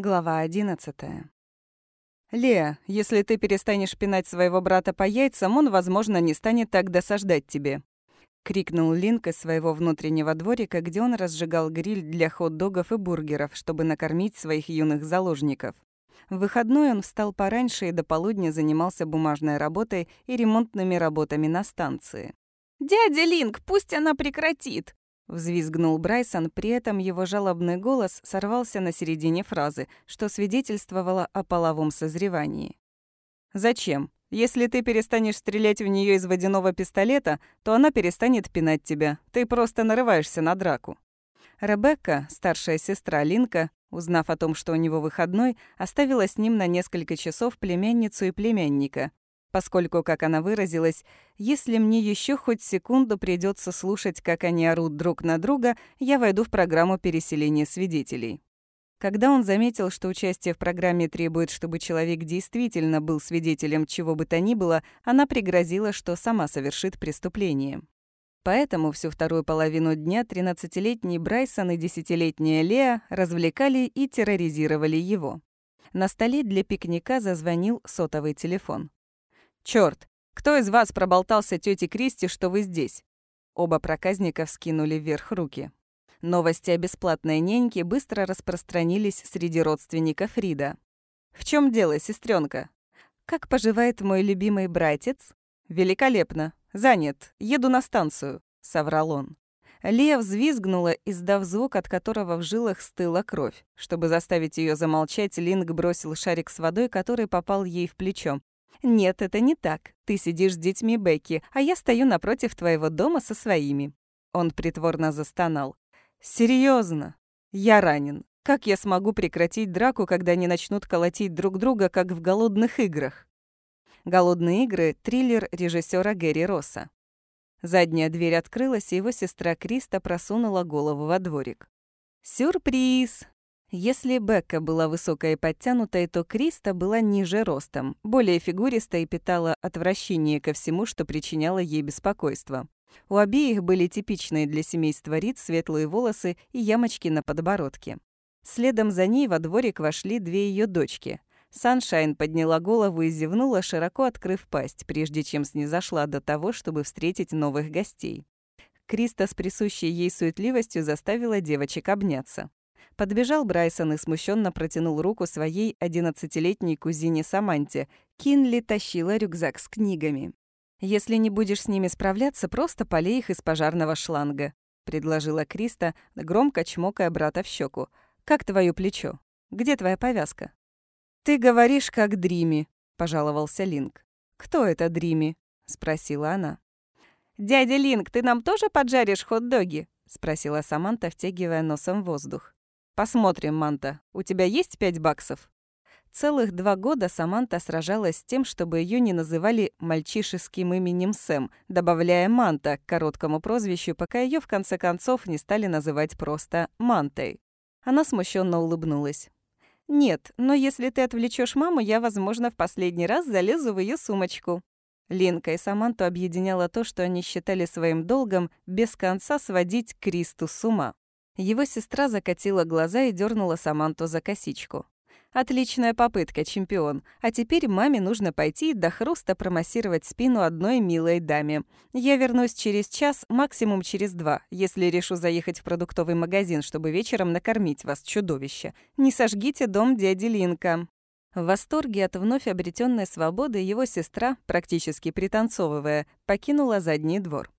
Глава 11. «Леа, если ты перестанешь пинать своего брата по яйцам, он, возможно, не станет так досаждать тебе», — крикнул Линк из своего внутреннего дворика, где он разжигал гриль для хот-догов и бургеров, чтобы накормить своих юных заложников. В выходной он встал пораньше и до полудня занимался бумажной работой и ремонтными работами на станции. «Дядя Линк, пусть она прекратит!» Взвизгнул Брайсон, при этом его жалобный голос сорвался на середине фразы, что свидетельствовало о половом созревании. «Зачем? Если ты перестанешь стрелять в нее из водяного пистолета, то она перестанет пинать тебя. Ты просто нарываешься на драку». Ребекка, старшая сестра Линка, узнав о том, что у него выходной, оставила с ним на несколько часов племянницу и племянника, поскольку, как она выразилась, «если мне еще хоть секунду придется слушать, как они орут друг на друга, я войду в программу переселения свидетелей». Когда он заметил, что участие в программе требует, чтобы человек действительно был свидетелем чего бы то ни было, она пригрозила, что сама совершит преступление. Поэтому всю вторую половину дня 13-летний Брайсон и 10-летняя Леа развлекали и терроризировали его. На столе для пикника зазвонил сотовый телефон. Черт, кто из вас проболтался тете Кристи, что вы здесь?» Оба проказника вскинули вверх руки. Новости о бесплатной няньке быстро распространились среди родственников Рида. «В чем дело, сестренка? Как поживает мой любимый братец?» «Великолепно. Занят. Еду на станцию», — соврал он. Лия взвизгнула, издав звук, от которого в жилах стыла кровь. Чтобы заставить ее замолчать, Линк бросил шарик с водой, который попал ей в плечо. «Нет, это не так. Ты сидишь с детьми Бекки, а я стою напротив твоего дома со своими». Он притворно застонал. Серьезно? Я ранен. Как я смогу прекратить драку, когда они начнут колотить друг друга, как в голодных играх?» «Голодные игры» — триллер режиссера Гэри Росса. Задняя дверь открылась, и его сестра Криста просунула голову во дворик. «Сюрприз!» Если Бекка была высокой и подтянутой, то Криста была ниже ростом, более фигуристой и питала отвращение ко всему, что причиняло ей беспокойство. У обеих были типичные для семейства Рид светлые волосы и ямочки на подбородке. Следом за ней во дворик вошли две ее дочки. Саншайн подняла голову и зевнула, широко открыв пасть, прежде чем снизошла до того, чтобы встретить новых гостей. Криста с присущей ей суетливостью заставила девочек обняться. Подбежал Брайсон и смущенно протянул руку своей одиннадцатилетней кузине Саманте. Кинли тащила рюкзак с книгами. «Если не будешь с ними справляться, просто полей их из пожарного шланга», — предложила Криста, громко чмокая брата в щеку. «Как твое плечо? Где твоя повязка?» «Ты говоришь, как Дрими», — пожаловался Линк. «Кто это Дрими?» — спросила она. «Дядя Линк, ты нам тоже поджаришь хот-доги?» — спросила Саманта, втягивая носом воздух. «Посмотрим, Манта. У тебя есть пять баксов?» Целых два года Саманта сражалась с тем, чтобы ее не называли мальчишеским именем Сэм, добавляя Манта к короткому прозвищу, пока ее в конце концов не стали называть просто Мантой. Она смущенно улыбнулась. «Нет, но если ты отвлечешь маму, я, возможно, в последний раз залезу в ее сумочку». Ленка и Саманту объединяло то, что они считали своим долгом без конца сводить Кристу с ума. Его сестра закатила глаза и дернула Саманту за косичку. Отличная попытка, чемпион. А теперь маме нужно пойти до хруста промассировать спину одной милой даме. Я вернусь через час, максимум через два, если решу заехать в продуктовый магазин, чтобы вечером накормить вас, чудовище. Не сожгите дом дяди Линка. В восторге от вновь обретенной свободы его сестра, практически пританцовывая, покинула задний двор.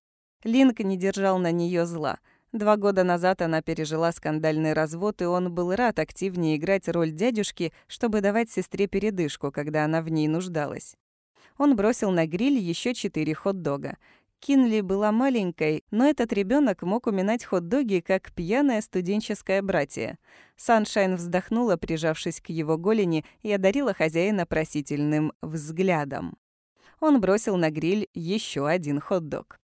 Линк не держал на нее зла — Два года назад она пережила скандальный развод, и он был рад активнее играть роль дядюшки, чтобы давать сестре передышку, когда она в ней нуждалась. Он бросил на гриль еще четыре хот-дога. Кинли была маленькой, но этот ребенок мог уминать хот-доги, как пьяное студенческое братье. Саншайн вздохнула, прижавшись к его голени, и одарила хозяина просительным взглядом. Он бросил на гриль еще один хот-дог.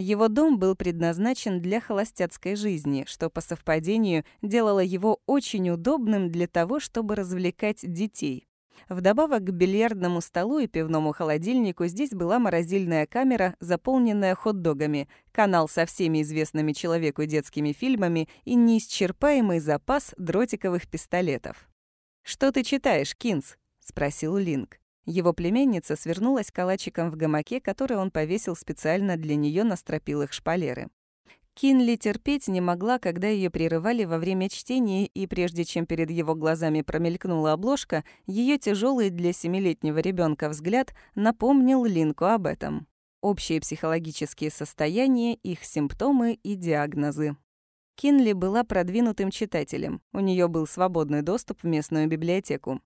Его дом был предназначен для холостяцкой жизни, что по совпадению делало его очень удобным для того, чтобы развлекать детей. Вдобавок к бильярдному столу и пивному холодильнику здесь была морозильная камера, заполненная хот-догами, канал со всеми известными человеку детскими фильмами и неисчерпаемый запас дротиковых пистолетов. «Что ты читаешь, Кинс?» — спросил Линк. Его племенница свернулась калачиком в гамаке, который он повесил специально для нее на стропилах шпалеры. Кинли терпеть не могла, когда ее прерывали во время чтения, и прежде чем перед его глазами промелькнула обложка, ее тяжелый для семилетнего ребенка взгляд напомнил Линку об этом. Общие психологические состояния, их симптомы и диагнозы. Кинли была продвинутым читателем. У нее был свободный доступ в местную библиотеку.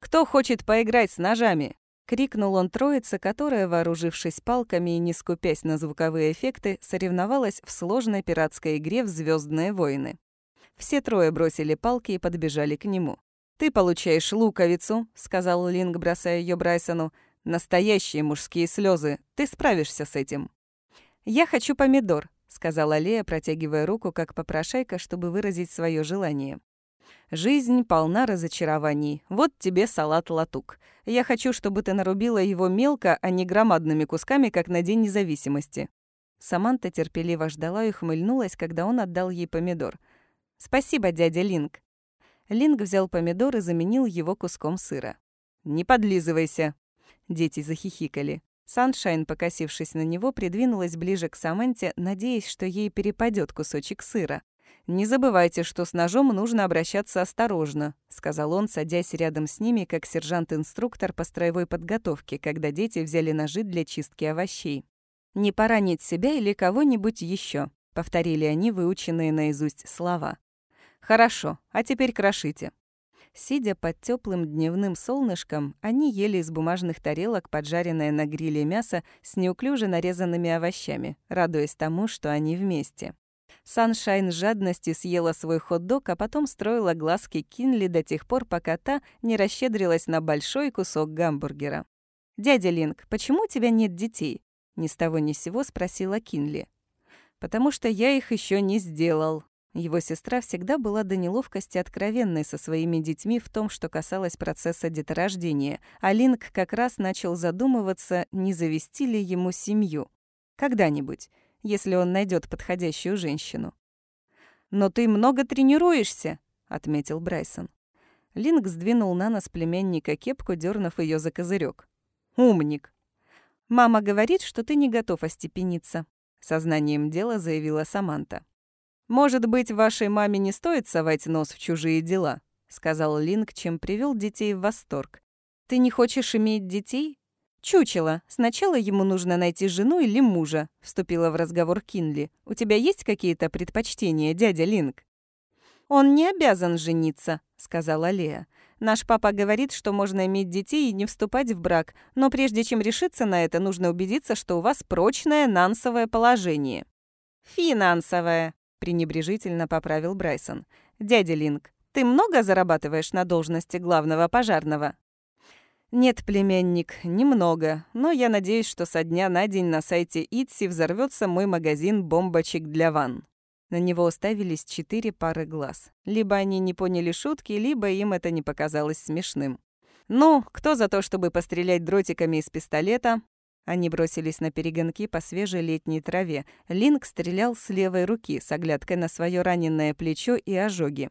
«Кто хочет поиграть с ножами?» Крикнул он троице, которая, вооружившись палками и не скупясь на звуковые эффекты, соревновалась в сложной пиратской игре в Звездные войны. Все трое бросили палки и подбежали к нему. «Ты получаешь луковицу», — сказал Линк, бросая ее Брайсону. «Настоящие мужские слезы. Ты справишься с этим». «Я хочу помидор», — сказала Лея, протягивая руку, как попрошайка, чтобы выразить свое желание. Жизнь полна разочарований. Вот тебе салат-латук. Я хочу, чтобы ты нарубила его мелко, а не громадными кусками, как на День независимости». Саманта терпеливо ждала и хмыльнулась, когда он отдал ей помидор. «Спасибо, дядя Линк». Линк взял помидор и заменил его куском сыра. «Не подлизывайся!» Дети захихикали. Саншайн, покосившись на него, придвинулась ближе к Саманте, надеясь, что ей перепадет кусочек сыра. «Не забывайте, что с ножом нужно обращаться осторожно», — сказал он, садясь рядом с ними, как сержант-инструктор по строевой подготовке, когда дети взяли ножи для чистки овощей. «Не поранить себя или кого-нибудь еще», — повторили они выученные наизусть слова. «Хорошо, а теперь крошите». Сидя под теплым дневным солнышком, они ели из бумажных тарелок поджаренное на гриле мясо с неуклюже нарезанными овощами, радуясь тому, что они вместе. Саншайн с жадностью съела свой хот-дог, а потом строила глазки Кинли до тех пор, пока та не расщедрилась на большой кусок гамбургера. «Дядя Линк, почему у тебя нет детей?» Ни с того ни с сего спросила Кинли. «Потому что я их еще не сделал». Его сестра всегда была до неловкости откровенной со своими детьми в том, что касалось процесса деторождения, а Линк как раз начал задумываться, не завести ли ему семью. Когда-нибудь если он найдет подходящую женщину. «Но ты много тренируешься», — отметил Брайсон. Линк сдвинул на нос племянника кепку, дернув ее за козырек. «Умник!» «Мама говорит, что ты не готов остепениться», — сознанием дела заявила Саманта. «Может быть, вашей маме не стоит совать нос в чужие дела?» — сказал Линк, чем привел детей в восторг. «Ты не хочешь иметь детей? «Чучело. Сначала ему нужно найти жену или мужа», — вступила в разговор Кинли. «У тебя есть какие-то предпочтения, дядя Линк?» «Он не обязан жениться», — сказала Лея. «Наш папа говорит, что можно иметь детей и не вступать в брак, но прежде чем решиться на это, нужно убедиться, что у вас прочное нансовое положение». «Финансовое», — пренебрежительно поправил Брайсон. «Дядя Линк, ты много зарабатываешь на должности главного пожарного?» «Нет, племянник, немного, но я надеюсь, что со дня на день на сайте Итси взорвется мой магазин бомбочек для ванн». На него уставились четыре пары глаз. Либо они не поняли шутки, либо им это не показалось смешным. «Ну, кто за то, чтобы пострелять дротиками из пистолета?» Они бросились на перегонки по свежей летней траве. Линк стрелял с левой руки, с оглядкой на свое раненое плечо и ожоги.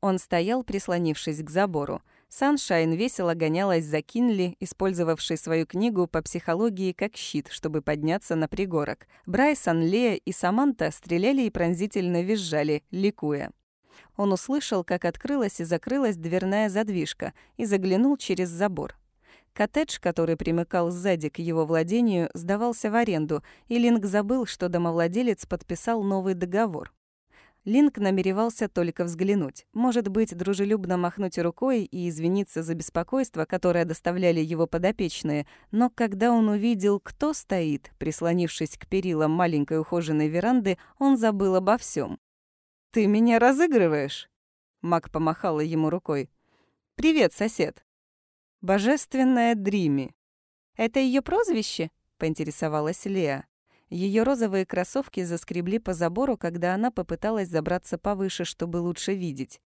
Он стоял, прислонившись к забору. Саншайн весело гонялась за Кинли, использовавшей свою книгу по психологии как щит, чтобы подняться на пригорок. Брайсон, Лея и Саманта стреляли и пронзительно визжали, ликуя. Он услышал, как открылась и закрылась дверная задвижка, и заглянул через забор. Коттедж, который примыкал сзади к его владению, сдавался в аренду, и Линк забыл, что домовладелец подписал новый договор. Линк намеревался только взглянуть. Может быть, дружелюбно махнуть рукой и извиниться за беспокойство, которое доставляли его подопечные, но когда он увидел, кто стоит, прислонившись к перилам маленькой ухоженной веранды, он забыл обо всем. «Ты меня разыгрываешь?» Мак помахала ему рукой. «Привет, сосед». «Божественная Дрими». «Это ее прозвище?» — поинтересовалась Леа. Ее розовые кроссовки заскребли по забору, когда она попыталась забраться повыше, чтобы лучше видеть.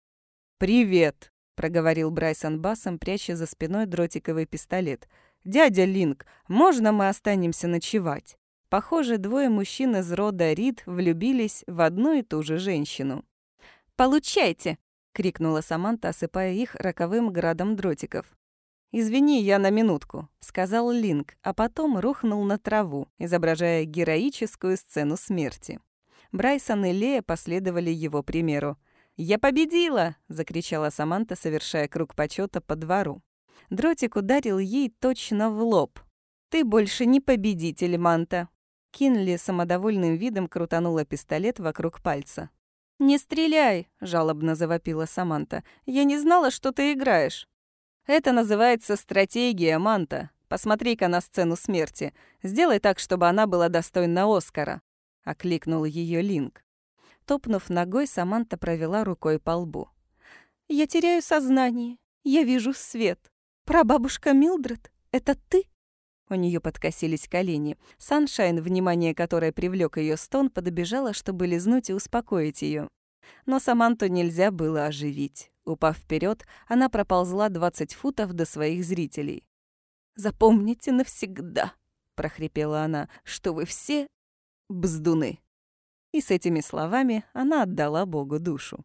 «Привет!» — проговорил Брайсон басом, пряча за спиной дротиковый пистолет. «Дядя Линк, можно мы останемся ночевать?» Похоже, двое мужчин из рода Рид влюбились в одну и ту же женщину. «Получайте!» — крикнула Саманта, осыпая их роковым градом дротиков. «Извини, я на минутку», — сказал Линк, а потом рухнул на траву, изображая героическую сцену смерти. Брайсон и Лея последовали его примеру. «Я победила!» — закричала Саманта, совершая круг почета по двору. Дротик ударил ей точно в лоб. «Ты больше не победитель, Манта!» Кинли самодовольным видом крутанула пистолет вокруг пальца. «Не стреляй!» — жалобно завопила Саманта. «Я не знала, что ты играешь!» «Это называется стратегия, Манта. Посмотри-ка на сцену смерти. Сделай так, чтобы она была достойна Оскара», — окликнул ее Линк. Топнув ногой, Саманта провела рукой по лбу. «Я теряю сознание. Я вижу свет. Прабабушка Милдред, это ты?» У нее подкосились колени. Саншайн, внимание которой привлек ее стон, подбежала, чтобы лизнуть и успокоить ее. Но Саманту нельзя было оживить. Упав вперед, она проползла 20 футов до своих зрителей. «Запомните навсегда», — прохрипела она, — «что вы все бздуны». И с этими словами она отдала Богу душу.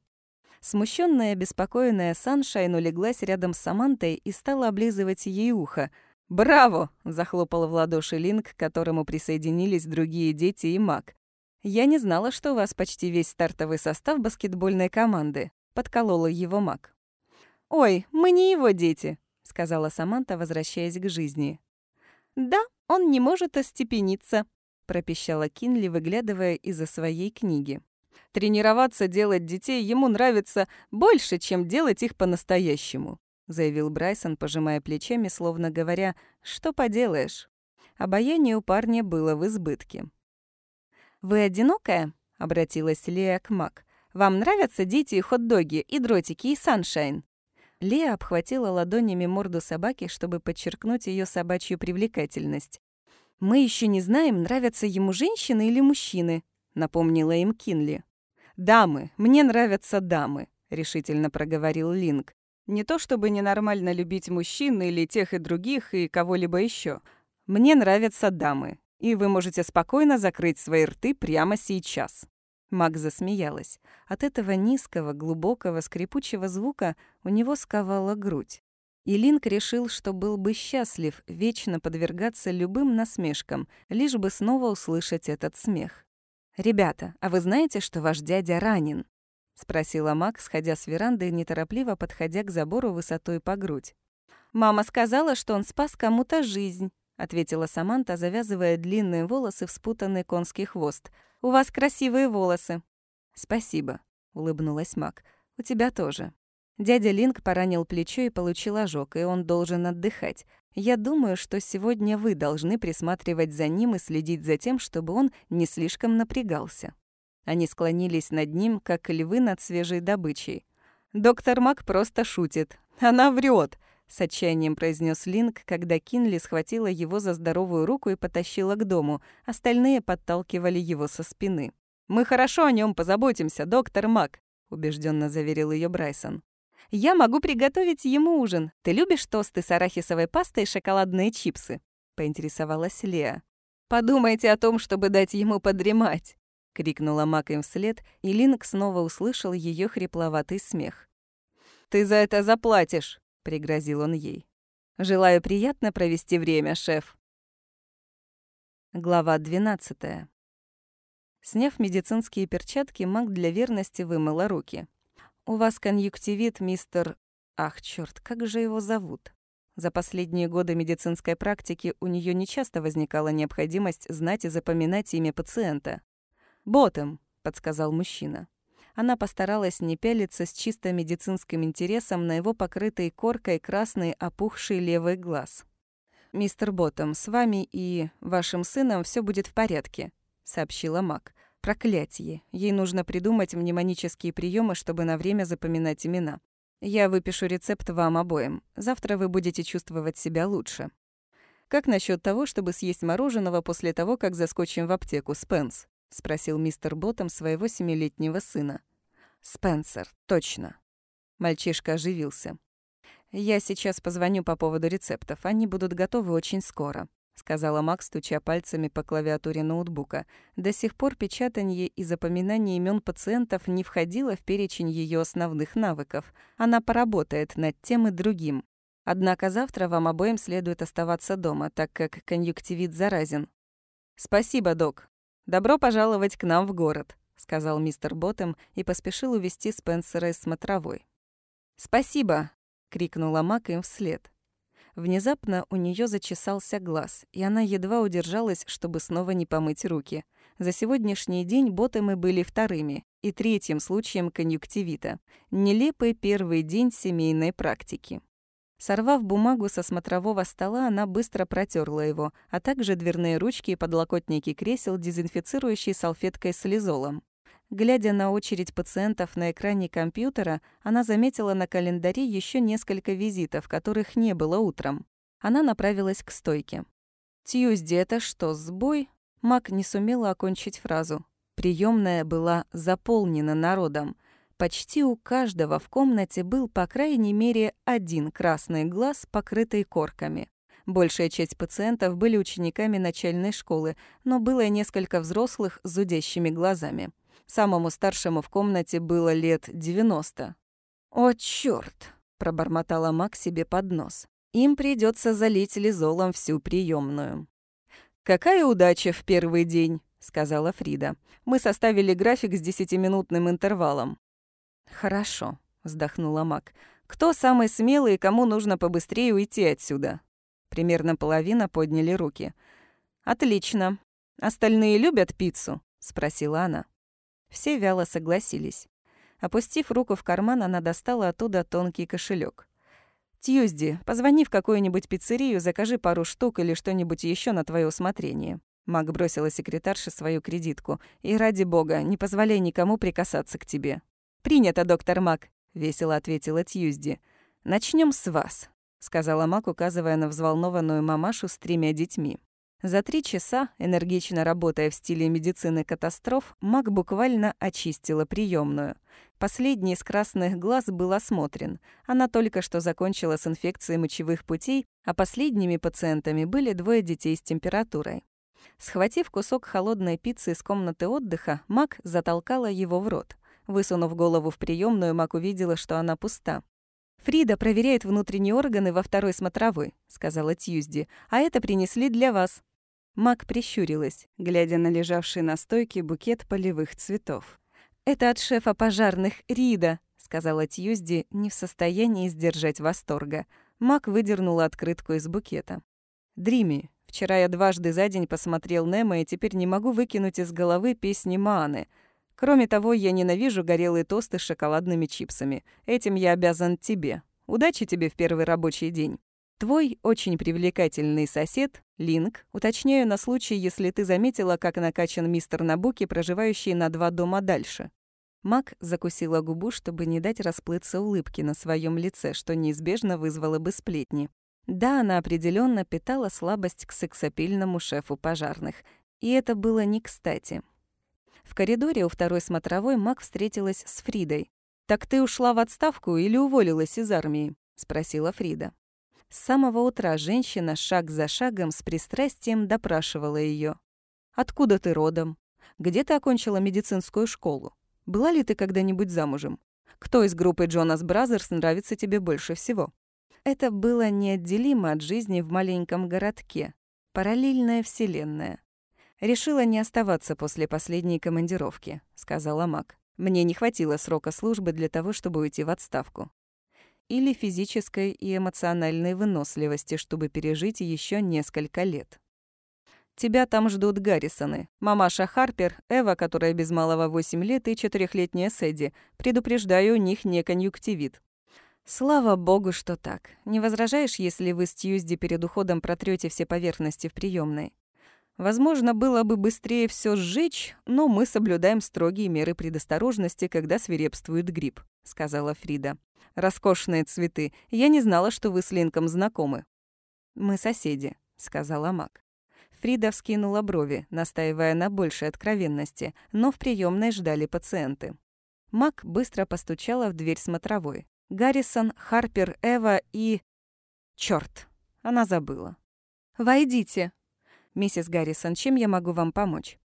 Смущенная, беспокойная Саншайн улеглась рядом с Самантой и стала облизывать ей ухо. «Браво!» — захлопал в ладоши Линк, к которому присоединились другие дети и маг. «Я не знала, что у вас почти весь стартовый состав баскетбольной команды подколола его маг. «Ой, мы не его дети», — сказала Саманта, возвращаясь к жизни. «Да, он не может остепениться», — пропищала Кинли, выглядывая из-за своей книги. «Тренироваться делать детей ему нравится больше, чем делать их по-настоящему», — заявил Брайсон, пожимая плечами, словно говоря, «что поделаешь». Обаяние у парня было в избытке. «Вы одинокая?» — обратилась Лея к Мак. Вам нравятся дети и хот-доги, и дротики, и саншайн?» Лея обхватила ладонями морду собаки, чтобы подчеркнуть ее собачью привлекательность. «Мы еще не знаем, нравятся ему женщины или мужчины», — напомнила им Кинли. «Дамы, мне нравятся дамы», — решительно проговорил Линк. «Не то чтобы ненормально любить мужчин или тех и других, и кого-либо еще. Мне нравятся дамы, и вы можете спокойно закрыть свои рты прямо сейчас». Маг засмеялась. От этого низкого, глубокого, скрипучего звука у него сковала грудь. И Линк решил, что был бы счастлив вечно подвергаться любым насмешкам, лишь бы снова услышать этот смех. «Ребята, а вы знаете, что ваш дядя ранен?» — спросила Мак, сходя с веранды и неторопливо подходя к забору высотой по грудь. «Мама сказала, что он спас кому-то жизнь», — ответила Саманта, завязывая длинные волосы в спутанный конский хвост. «У вас красивые волосы». «Спасибо», — улыбнулась Мак. «У тебя тоже». Дядя Линк поранил плечо и получил ожог, и он должен отдыхать. Я думаю, что сегодня вы должны присматривать за ним и следить за тем, чтобы он не слишком напрягался». Они склонились над ним, как львы над свежей добычей. «Доктор Мак просто шутит. Она врет. С отчаянием произнес Линк, когда Кинли схватила его за здоровую руку и потащила к дому. Остальные подталкивали его со спины. «Мы хорошо о нем позаботимся, доктор Мак», — убежденно заверил ее Брайсон. «Я могу приготовить ему ужин. Ты любишь тосты с арахисовой пастой и шоколадные чипсы?» — поинтересовалась Леа. «Подумайте о том, чтобы дать ему подремать», — крикнула Мак им вслед, и Линк снова услышал ее хрипловатый смех. «Ты за это заплатишь», пригрозил он ей. Желаю приятно провести время, шеф. Глава 12. Сняв медицинские перчатки, Мак для верности вымыла руки. «У вас конъюнктивит, мистер... Ах, черт, как же его зовут?» За последние годы медицинской практики у нее нечасто возникала необходимость знать и запоминать имя пациента. «Ботем», — подсказал мужчина. Она постаралась не пялиться с чисто медицинским интересом на его покрытый коркой красный опухший левый глаз. «Мистер Боттом, с вами и вашим сыном все будет в порядке», — сообщила Мак. «Проклятие. Ей нужно придумать мнемонические приемы, чтобы на время запоминать имена. Я выпишу рецепт вам обоим. Завтра вы будете чувствовать себя лучше». «Как насчет того, чтобы съесть мороженого после того, как заскочим в аптеку, Спенс?» — спросил мистер Боттом своего семилетнего сына. «Спенсер, точно». Мальчишка оживился. «Я сейчас позвоню по поводу рецептов. Они будут готовы очень скоро». — сказала Макс, стуча пальцами по клавиатуре ноутбука. До сих пор печатание и запоминание имен пациентов не входило в перечень ее основных навыков. Она поработает над тем и другим. Однако завтра вам обоим следует оставаться дома, так как конъюнктивит заразен. «Спасибо, док. Добро пожаловать к нам в город», — сказал мистер Боттем и поспешил увести Спенсера из смотровой. «Спасибо!» — крикнула Мак им вслед. Внезапно у нее зачесался глаз, и она едва удержалась, чтобы снова не помыть руки. За сегодняшний день ботомы были вторыми и третьим случаем конъюнктивита. Нелепый первый день семейной практики. Сорвав бумагу со смотрового стола, она быстро протерла его, а также дверные ручки и подлокотники кресел, дезинфицирующей салфеткой с лизолом. Глядя на очередь пациентов на экране компьютера, она заметила на календаре еще несколько визитов, которых не было утром. Она направилась к стойке. «Тьюзди, это что, сбой?» Мак не сумела окончить фразу. Приемная была заполнена народом. Почти у каждого в комнате был, по крайней мере, один красный глаз, покрытый корками. Большая часть пациентов были учениками начальной школы, но было и несколько взрослых с зудящими глазами. Самому старшему в комнате было лет 90. «О, чёрт!» — пробормотала Мак себе под нос. «Им придется залить лизолом всю приемную. «Какая удача в первый день!» — сказала Фрида. «Мы составили график с десятиминутным интервалом». «Хорошо», — вздохнула Мак. «Кто самый смелый и кому нужно побыстрее уйти отсюда?» Примерно половина подняли руки. «Отлично. Остальные любят пиццу?» — спросила она. Все вяло согласились. Опустив руку в карман, она достала оттуда тонкий кошелек. «Тьюзди, позвони в какую-нибудь пиццерию, закажи пару штук или что-нибудь еще на твое усмотрение». Мак бросила секретарше свою кредитку. «И ради бога, не позволяй никому прикасаться к тебе». «Принято, доктор Мак», — весело ответила Тьюзди. Начнем с вас», — сказала Мак, указывая на взволнованную мамашу с тремя детьми. За три часа, энергично работая в стиле медицины катастроф, Мак буквально очистила приемную. Последний из красных глаз был осмотрен. Она только что закончила с инфекцией мочевых путей, а последними пациентами были двое детей с температурой. Схватив кусок холодной пиццы из комнаты отдыха, Мак затолкала его в рот. Высунув голову в приемную, Мак увидела, что она пуста. «Фрида проверяет внутренние органы во второй смотровой», — сказала Тьюзди. «А это принесли для вас». Мак прищурилась, глядя на лежавший на стойке букет полевых цветов. «Это от шефа пожарных Рида», — сказала Тьюзди, не в состоянии сдержать восторга. Мак выдернула открытку из букета. «Дрими, вчера я дважды за день посмотрел Немо и теперь не могу выкинуть из головы песни Мааны. Кроме того, я ненавижу горелые тосты с шоколадными чипсами. Этим я обязан тебе. Удачи тебе в первый рабочий день». Твой очень привлекательный сосед, Линк, уточняю на случай, если ты заметила, как накачан мистер Набуки, проживающий на два дома дальше. Мак закусила губу, чтобы не дать расплыться улыбки на своем лице, что неизбежно вызвало бы сплетни. Да, она определенно питала слабость к сексапильному шефу пожарных. И это было некстати. В коридоре у второй смотровой Мак встретилась с Фридой. «Так ты ушла в отставку или уволилась из армии?» — спросила Фрида. С самого утра женщина шаг за шагом с пристрастием допрашивала ее. «Откуда ты родом? Где ты окончила медицинскую школу? Была ли ты когда-нибудь замужем? Кто из группы Jonas Brothers нравится тебе больше всего?» Это было неотделимо от жизни в маленьком городке. Параллельная вселенная. «Решила не оставаться после последней командировки», — сказала Мак. «Мне не хватило срока службы для того, чтобы уйти в отставку или физической и эмоциональной выносливости, чтобы пережить еще несколько лет. Тебя там ждут Гаррисоны. Мамаша Харпер, Эва, которая без малого 8 лет, и четырехлетняя Сэдди. Предупреждаю, у них не конъюнктивит. Слава богу, что так. Не возражаешь, если вы с Тьюзди перед уходом протрете все поверхности в приемной? Возможно, было бы быстрее все сжечь, но мы соблюдаем строгие меры предосторожности, когда свирепствует грипп», — сказала Фрида. «Роскошные цветы. Я не знала, что вы с Линком знакомы». «Мы соседи», — сказала Мак. Фрида вскинула брови, настаивая на большей откровенности, но в приемной ждали пациенты. Мак быстро постучала в дверь смотровой. Гаррисон, Харпер, Эва и... Чёрт, она забыла. «Войдите», «Миссис Гаррисон, чем я могу вам помочь?»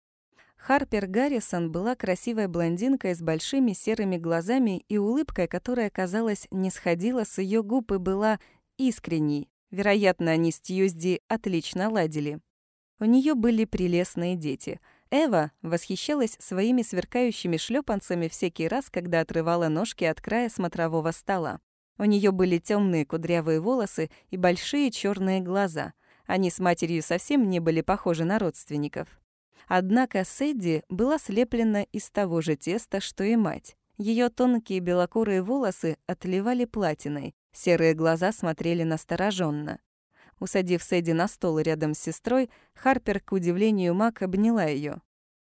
Харпер Гаррисон была красивой блондинкой с большими серыми глазами и улыбкой, которая, казалось, не сходила с ее губ и была искренней. Вероятно, они с Тьюзди отлично ладили. У нее были прелестные дети. Эва восхищалась своими сверкающими шлепанцами всякий раз, когда отрывала ножки от края смотрового стола. У нее были темные кудрявые волосы и большие черные глаза. Они с матерью совсем не были похожи на родственников. Однако Сэдди была слеплена из того же теста, что и мать. Ее тонкие белокурые волосы отливали платиной, серые глаза смотрели настороженно. Усадив Сэдди на стол рядом с сестрой, Харпер, к удивлению Мак, обняла ее.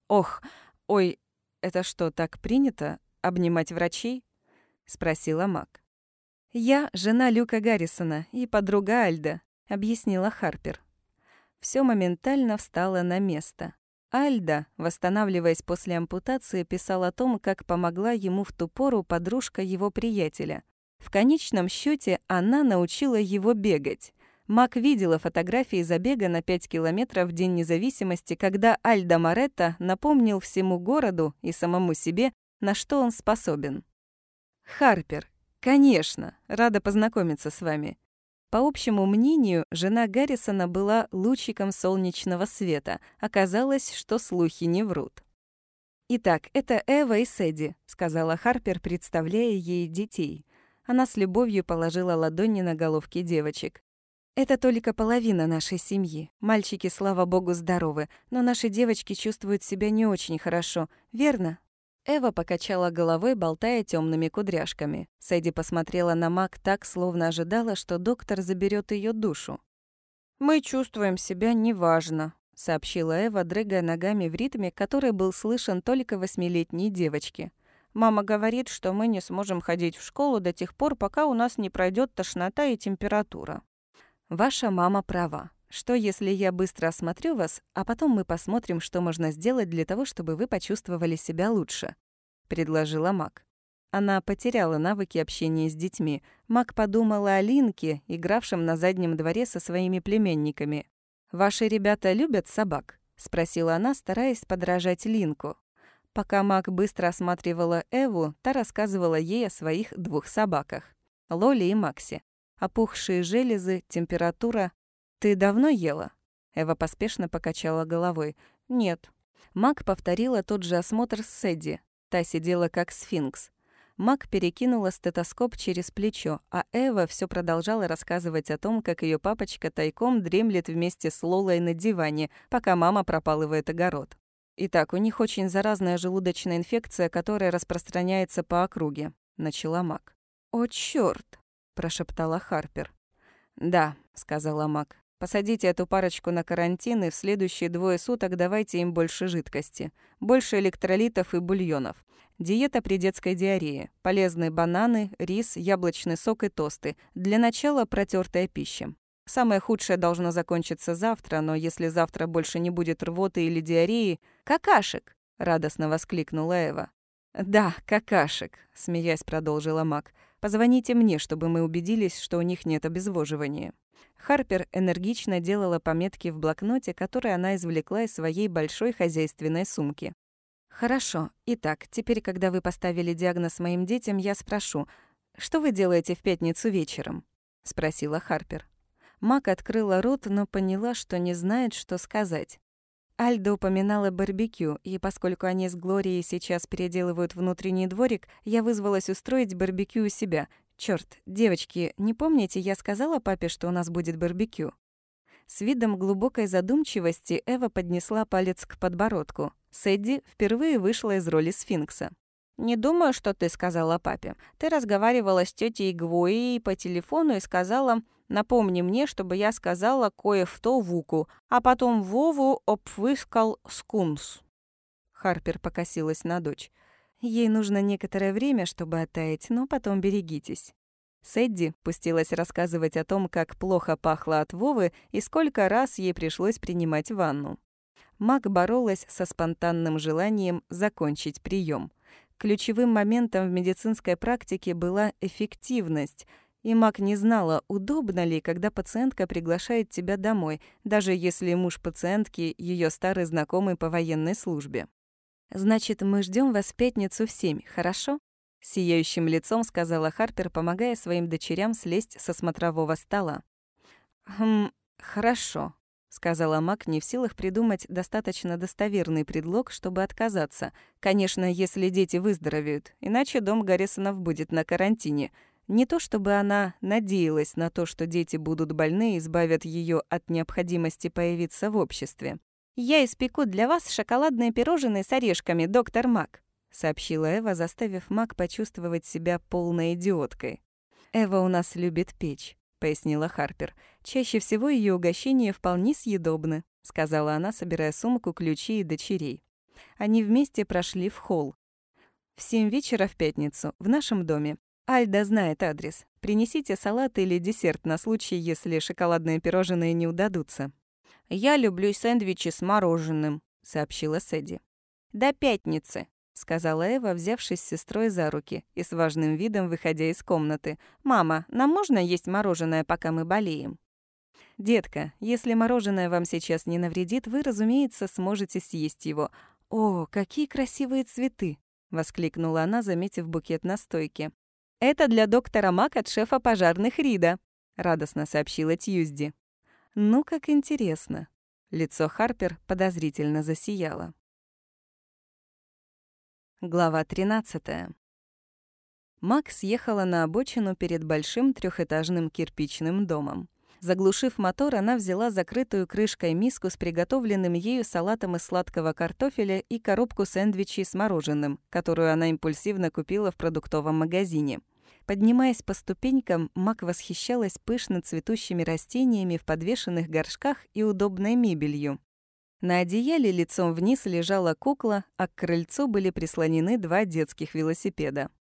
«Ох, ой, это что, так принято? Обнимать врачей?» — спросила Мак. «Я жена Люка Гаррисона и подруга Альда», — объяснила Харпер. Все моментально встало на место. Альда, восстанавливаясь после ампутации, писал о том, как помогла ему в ту пору подружка его приятеля. В конечном счете она научила его бегать. Мак видела фотографии забега на 5 километров в День независимости, когда Альда Моретта напомнил всему городу и самому себе, на что он способен. «Харпер, конечно, рада познакомиться с вами. По общему мнению, жена Гаррисона была лучиком солнечного света. Оказалось, что слухи не врут. «Итак, это Эва и Сэдди», — сказала Харпер, представляя ей детей. Она с любовью положила ладони на головки девочек. «Это только половина нашей семьи. Мальчики, слава богу, здоровы, но наши девочки чувствуют себя не очень хорошо, верно?» Эва покачала головой, болтая темными кудряшками. Сэдди посмотрела на Мак так, словно ожидала, что доктор заберет ее душу. «Мы чувствуем себя неважно», — сообщила Эва, дрыгая ногами в ритме, который был слышен только восьмилетней девочке. «Мама говорит, что мы не сможем ходить в школу до тех пор, пока у нас не пройдет тошнота и температура». «Ваша мама права. Что, если я быстро осмотрю вас, а потом мы посмотрим, что можно сделать для того, чтобы вы почувствовали себя лучше?» — предложила Мак. Она потеряла навыки общения с детьми. Мак подумала о Линке, игравшем на заднем дворе со своими племенниками. «Ваши ребята любят собак?» — спросила она, стараясь подражать Линку. Пока Мак быстро осматривала Эву, та рассказывала ей о своих двух собаках — Лоли и Макси. Опухшие железы, температура, «Ты давно ела?» Эва поспешно покачала головой. «Нет». Мак повторила тот же осмотр с Сэдди. Та сидела как сфинкс. Мак перекинула стетоскоп через плечо, а Эва все продолжала рассказывать о том, как ее папочка тайком дремлет вместе с Лолой на диване, пока мама пропалывает огород. «Итак, у них очень заразная желудочная инфекция, которая распространяется по округе», — начала Мак. «О, чёрт!» — прошептала Харпер. «Да», — сказала Мак. Посадите эту парочку на карантин, и в следующие двое суток давайте им больше жидкости, больше электролитов и бульонов. Диета при детской диарее. Полезные бананы, рис, яблочный сок и тосты. Для начала протертая пища. Самое худшее должно закончиться завтра, но если завтра больше не будет рвоты или диареи... «Какашек!» — радостно воскликнула Эва. «Да, какашек», — смеясь продолжила Мак. «Позвоните мне, чтобы мы убедились, что у них нет обезвоживания». Харпер энергично делала пометки в блокноте, который она извлекла из своей большой хозяйственной сумки. «Хорошо. Итак, теперь, когда вы поставили диагноз моим детям, я спрошу, что вы делаете в пятницу вечером?» — спросила Харпер. Мак открыла рот, но поняла, что не знает, что сказать. Альда упоминала барбекю, и поскольку они с Глорией сейчас переделывают внутренний дворик, я вызвалась устроить барбекю у себя, Черт, девочки, не помните, я сказала папе, что у нас будет барбекю? С видом глубокой задумчивости Эва поднесла палец к подбородку. Сэдди впервые вышла из роли сфинкса. «Не думаю, что ты сказала папе. Ты разговаривала с тетей Гвоей по телефону и сказала, напомни мне, чтобы я сказала кое-что Вуку, а потом Вову обвыскал скунс». Харпер покосилась на дочь. Ей нужно некоторое время, чтобы оттаять, но потом берегитесь. Сэдди пустилась рассказывать о том, как плохо пахло от Вовы и сколько раз ей пришлось принимать ванну. Мак боролась со спонтанным желанием закончить прием. Ключевым моментом в медицинской практике была эффективность. И Мак не знала, удобно ли, когда пациентка приглашает тебя домой, даже если муж пациентки — ее старый знакомый по военной службе. «Значит, мы ждем вас в пятницу в семь, хорошо?» Сияющим лицом сказала Харпер, помогая своим дочерям слезть со смотрового стола. «Хм, хорошо», — сказала Мак, не в силах придумать достаточно достоверный предлог, чтобы отказаться. Конечно, если дети выздоровеют, иначе дом Гаррисонов будет на карантине — не то чтобы она надеялась на то, что дети будут больны и избавят ее от необходимости появиться в обществе. «Я испеку для вас шоколадные пирожные с орешками, доктор Мак», сообщила Эва, заставив Мак почувствовать себя полной идиоткой. «Эва у нас любит печь», — пояснила Харпер. «Чаще всего ее угощения вполне съедобны», — сказала она, собирая сумку, ключи и дочерей. Они вместе прошли в холл. В семь вечера в пятницу, в нашем доме. Альда знает адрес. Принесите салат или десерт на случай, если шоколадные пирожные не удадутся. «Я люблю сэндвичи с мороженым», — сообщила Сэдди. «До пятницы», — сказала Эва, взявшись с сестрой за руки и с важным видом выходя из комнаты. «Мама, нам можно есть мороженое, пока мы болеем?» «Детка, если мороженое вам сейчас не навредит, вы, разумеется, сможете съесть его. О, какие красивые цветы!» — воскликнула она, заметив букет на стойке. «Это для доктора Мак от шефа пожарных Рида», — радостно сообщила Тьюзди. «Ну, как интересно». Лицо Харпер подозрительно засияло. Глава 13. Макс ехала на обочину перед большим трехэтажным кирпичным домом. Заглушив мотор, она взяла закрытую крышкой миску с приготовленным ею салатом из сладкого картофеля и коробку сэндвичей с мороженым, которую она импульсивно купила в продуктовом магазине. Поднимаясь по ступенькам, Мак восхищалась пышно цветущими растениями в подвешенных горшках и удобной мебелью. На одеяле лицом вниз лежала кукла, а к крыльцу были прислонены два детских велосипеда.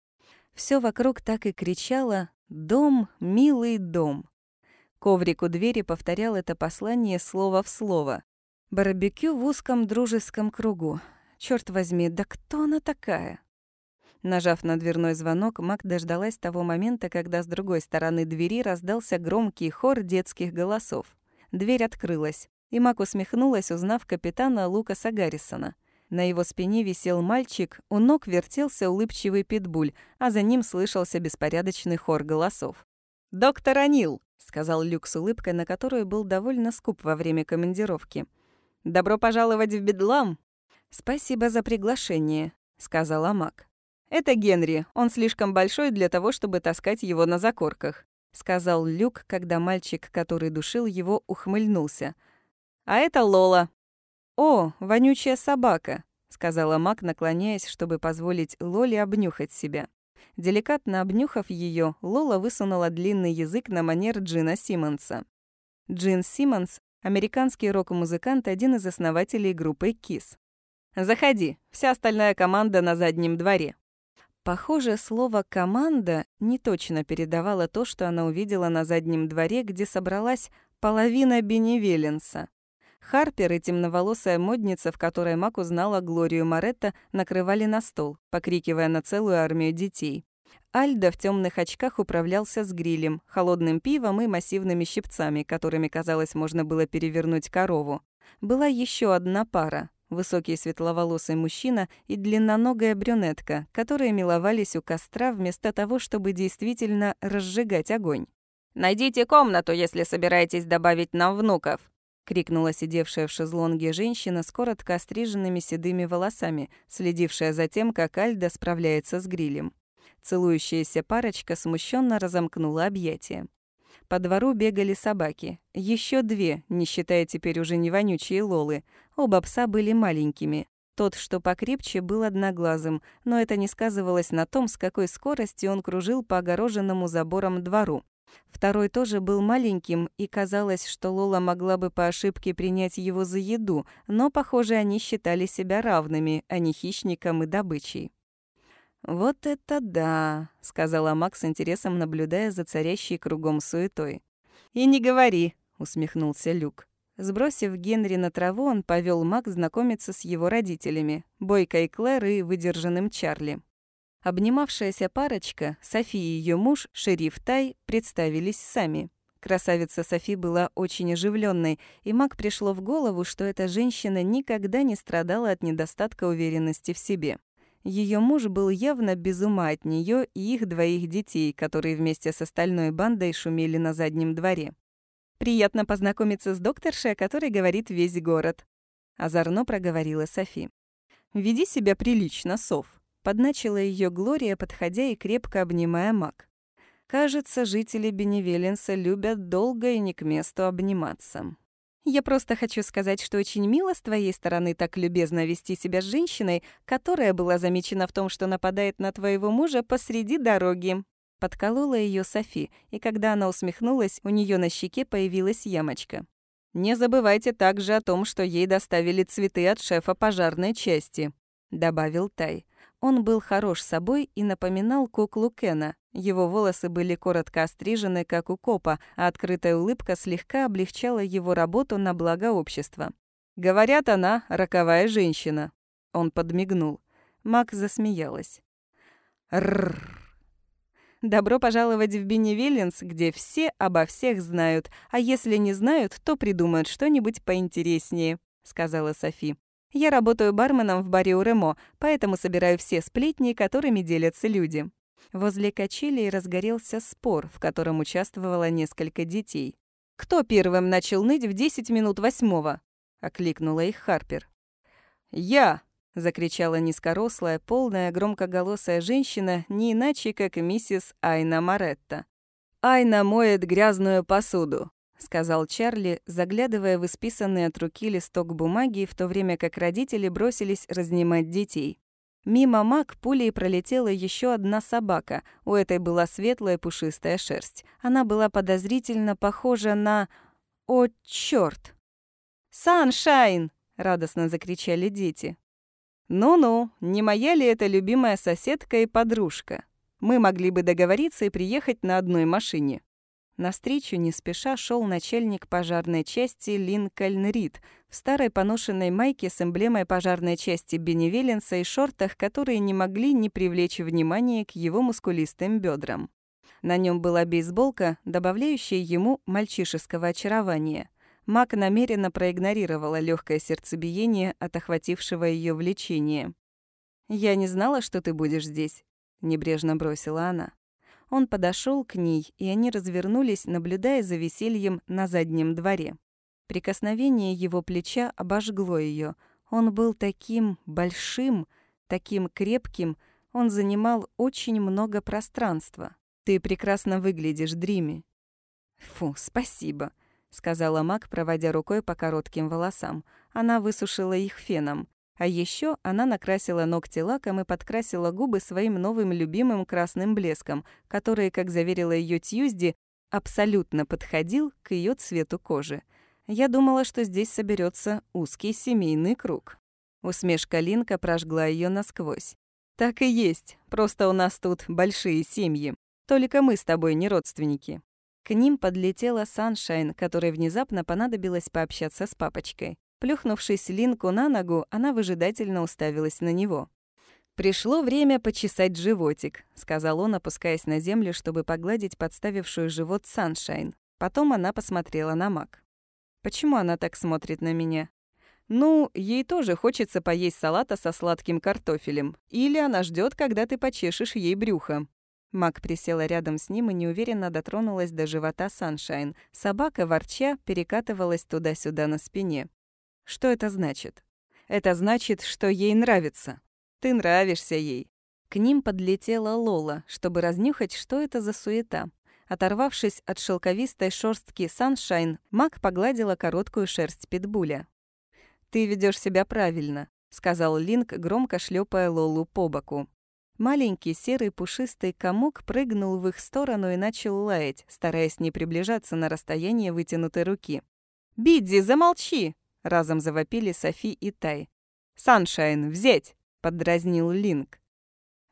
Все вокруг так и кричало «Дом, милый дом». Коврик у двери повторял это послание слово в слово. Барбекю в узком дружеском кругу. Черт возьми, да кто она такая? Нажав на дверной звонок, Мак дождалась того момента, когда с другой стороны двери раздался громкий хор детских голосов. Дверь открылась, и Мак усмехнулась, узнав капитана Лукаса Гаррисона. На его спине висел мальчик, у ног вертелся улыбчивый питбуль, а за ним слышался беспорядочный хор голосов. «Доктор Анил!» сказал Люк с улыбкой, на которую был довольно скуп во время командировки. «Добро пожаловать в Бедлам!» «Спасибо за приглашение», — сказала Мак. «Это Генри, он слишком большой для того, чтобы таскать его на закорках», — сказал Люк, когда мальчик, который душил его, ухмыльнулся. «А это Лола». «О, вонючая собака», — сказала Мак, наклоняясь, чтобы позволить Лоле обнюхать себя. Деликатно обнюхав ее, Лола высунула длинный язык на манер Джина Симмонса. Джин Симмонс — американский рок-музыкант, один из основателей группы KISS. «Заходи, вся остальная команда на заднем дворе». Похоже, слово «команда» не точно передавало то, что она увидела на заднем дворе, где собралась половина Беневеленса. Харпер и темноволосая модница, в которой Мак узнала Глорию Моретто, накрывали на стол, покрикивая на целую армию детей. Альда в темных очках управлялся с грилем, холодным пивом и массивными щипцами, которыми, казалось, можно было перевернуть корову. Была еще одна пара — высокий светловолосый мужчина и длинноногая брюнетка, которые миловались у костра вместо того, чтобы действительно разжигать огонь. «Найдите комнату, если собираетесь добавить нам внуков», — крикнула сидевшая в шезлонге женщина с коротко остриженными седыми волосами, следившая за тем, как Альда справляется с грилем. Целующаяся парочка смущенно разомкнула объятия. По двору бегали собаки. Еще две, не считая теперь уже не вонючие лолы. Оба пса были маленькими. Тот, что покрепче, был одноглазым, но это не сказывалось на том, с какой скоростью он кружил по огороженному забором двору. Второй тоже был маленьким, и казалось, что Лола могла бы по ошибке принять его за еду, но, похоже, они считали себя равными, а не хищником и добычей. «Вот это да», — сказала Макс с интересом, наблюдая за царящей кругом суетой. «И не говори», — усмехнулся Люк. Сбросив Генри на траву, он повел Макс знакомиться с его родителями, Бойкой Клэр и выдержанным Чарли. Обнимавшаяся парочка, Софи и ее муж, шериф Тай, представились сами. Красавица Софи была очень оживленной, и Мак пришло в голову, что эта женщина никогда не страдала от недостатка уверенности в себе. Ее муж был явно без ума от нее и их двоих детей, которые вместе с остальной бандой шумели на заднем дворе. «Приятно познакомиться с докторшей, о которой говорит весь город», — озорно проговорила Софи. «Веди себя прилично, Сов», — подначила ее Глория, подходя и крепко обнимая Мак. Кажется, жители Беневеленса любят долго и не к месту обниматься. Я просто хочу сказать, что очень мило с твоей стороны так любезно вести себя с женщиной, которая была замечена в том, что нападает на твоего мужа посреди дороги. Подколола ее Софи, и когда она усмехнулась, у нее на щеке появилась ямочка. «Не забывайте также о том, что ей доставили цветы от шефа пожарной части», — добавил Тай. Он был хорош собой и напоминал куклу Кена. Его волосы были коротко острижены, как у копа, а открытая улыбка слегка облегчала его работу на благо общества. «Говорят, она — роковая женщина». Он подмигнул. Мак засмеялась. «Рррр». «Добро пожаловать в Беневиллинс, где все обо всех знают, а если не знают, то придумают что-нибудь поинтереснее», — сказала Софи. Я работаю барменом в баре у Ремо, поэтому собираю все сплетни, которыми делятся люди. Возле качелей разгорелся спор, в котором участвовало несколько детей. «Кто первым начал ныть в 10 минут восьмого?» — окликнула их Харпер. «Я!» — закричала низкорослая, полная, громкоголосая женщина, не иначе, как миссис Айна Моретта. «Айна моет грязную посуду сказал Чарли, заглядывая в исписанный от руки листок бумаги, в то время как родители бросились разнимать детей. Мимо Мак пулей пролетела еще одна собака. У этой была светлая пушистая шерсть. Она была подозрительно похожа на... О, чёрт! «Саншайн!» — радостно закричали дети. «Ну-ну, не моя ли это любимая соседка и подружка? Мы могли бы договориться и приехать на одной машине». Навстречу не спеша шел начальник пожарной части Линкольн Рид в старой поношенной майке с эмблемой пожарной части Беневеленса и шортах, которые не могли не привлечь внимание к его мускулистым бедрам. На нем была бейсболка, добавляющая ему мальчишеского очарования. Мак намеренно проигнорировала легкое сердцебиение от охватившего ее влечения. «Я не знала, что ты будешь здесь», — небрежно бросила она. Он подошел к ней, и они развернулись, наблюдая за весельем на заднем дворе. Прикосновение его плеча обожгло ее. Он был таким большим, таким крепким, он занимал очень много пространства. «Ты прекрасно выглядишь, Дрими». «Фу, спасибо», — сказала Мак, проводя рукой по коротким волосам. Она высушила их феном. А еще она накрасила ногти лаком и подкрасила губы своим новым любимым красным блеском, который, как заверила ее Тьюзди, абсолютно подходил к ее цвету кожи. Я думала, что здесь соберется узкий семейный круг. Усмешка Линка прожгла ее насквозь. «Так и есть, просто у нас тут большие семьи. Только мы с тобой не родственники». К ним подлетела Саншайн, которой внезапно понадобилось пообщаться с папочкой. Плюхнувшись Линку на ногу, она выжидательно уставилась на него. «Пришло время почесать животик», — сказал он, опускаясь на землю, чтобы погладить подставившую живот Саншайн. Потом она посмотрела на Мак. «Почему она так смотрит на меня?» «Ну, ей тоже хочется поесть салата со сладким картофелем. Или она ждет, когда ты почешешь ей брюхо». Мак присела рядом с ним и неуверенно дотронулась до живота Саншайн. Собака, ворча, перекатывалась туда-сюда на спине. Что это значит? Это значит, что ей нравится. Ты нравишься ей. К ним подлетела Лола, чтобы разнюхать, что это за суета. Оторвавшись от шелковистой шерстки Саншайн, Мак погладила короткую шерсть питбуля. «Ты ведешь себя правильно», — сказал Линк, громко шлепая Лолу по боку. Маленький серый пушистый комок прыгнул в их сторону и начал лаять, стараясь не приближаться на расстояние вытянутой руки. «Бидзи, замолчи!» Разом завопили Софи и Тай. «Саншайн, взять!» — поддразнил Линк.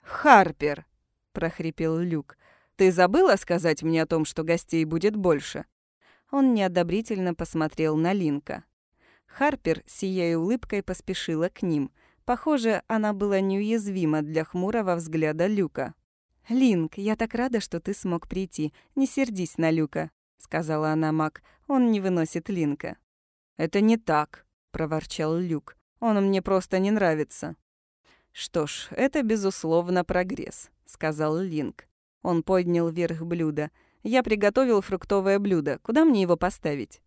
«Харпер!» — прохрипел Люк. «Ты забыла сказать мне о том, что гостей будет больше?» Он неодобрительно посмотрел на Линка. Харпер, сияя улыбкой, поспешила к ним. Похоже, она была неуязвима для хмурого взгляда Люка. «Линк, я так рада, что ты смог прийти. Не сердись на Люка», — сказала она Мак. «Он не выносит Линка». «Это не так», — проворчал Люк. «Он мне просто не нравится». «Что ж, это, безусловно, прогресс», — сказал Линк. Он поднял вверх блюдо. «Я приготовил фруктовое блюдо. Куда мне его поставить?»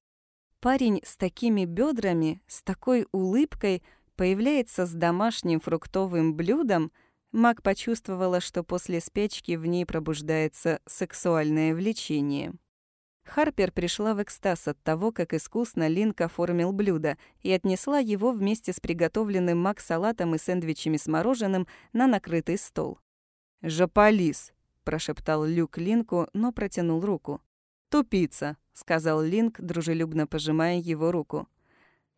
Парень с такими бедрами, с такой улыбкой появляется с домашним фруктовым блюдом, Мак почувствовала, что после спячки в ней пробуждается сексуальное влечение. Харпер пришла в экстаз от того, как искусно Линк оформил блюдо и отнесла его вместе с приготовленным мак-салатом и сэндвичами с мороженым на накрытый стол. «Жаполис», — прошептал Люк Линку, но протянул руку. «Тупица», — сказал Линк, дружелюбно пожимая его руку.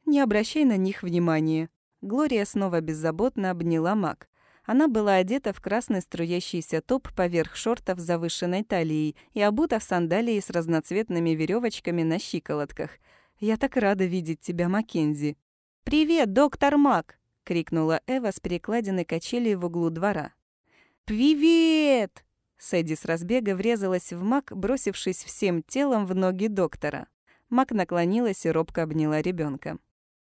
«Не обращай на них внимания». Глория снова беззаботно обняла Мак. Она была одета в красный струящийся топ поверх шортов с завышенной талией и обута в сандалии с разноцветными веревочками на щиколотках. «Я так рада видеть тебя, Маккензи!» «Привет, доктор Мак!» — крикнула Эва с перекладиной качели в углу двора. «Привет!» Сэдди с разбега врезалась в Мак, бросившись всем телом в ноги доктора. Мак наклонилась и робко обняла ребенка.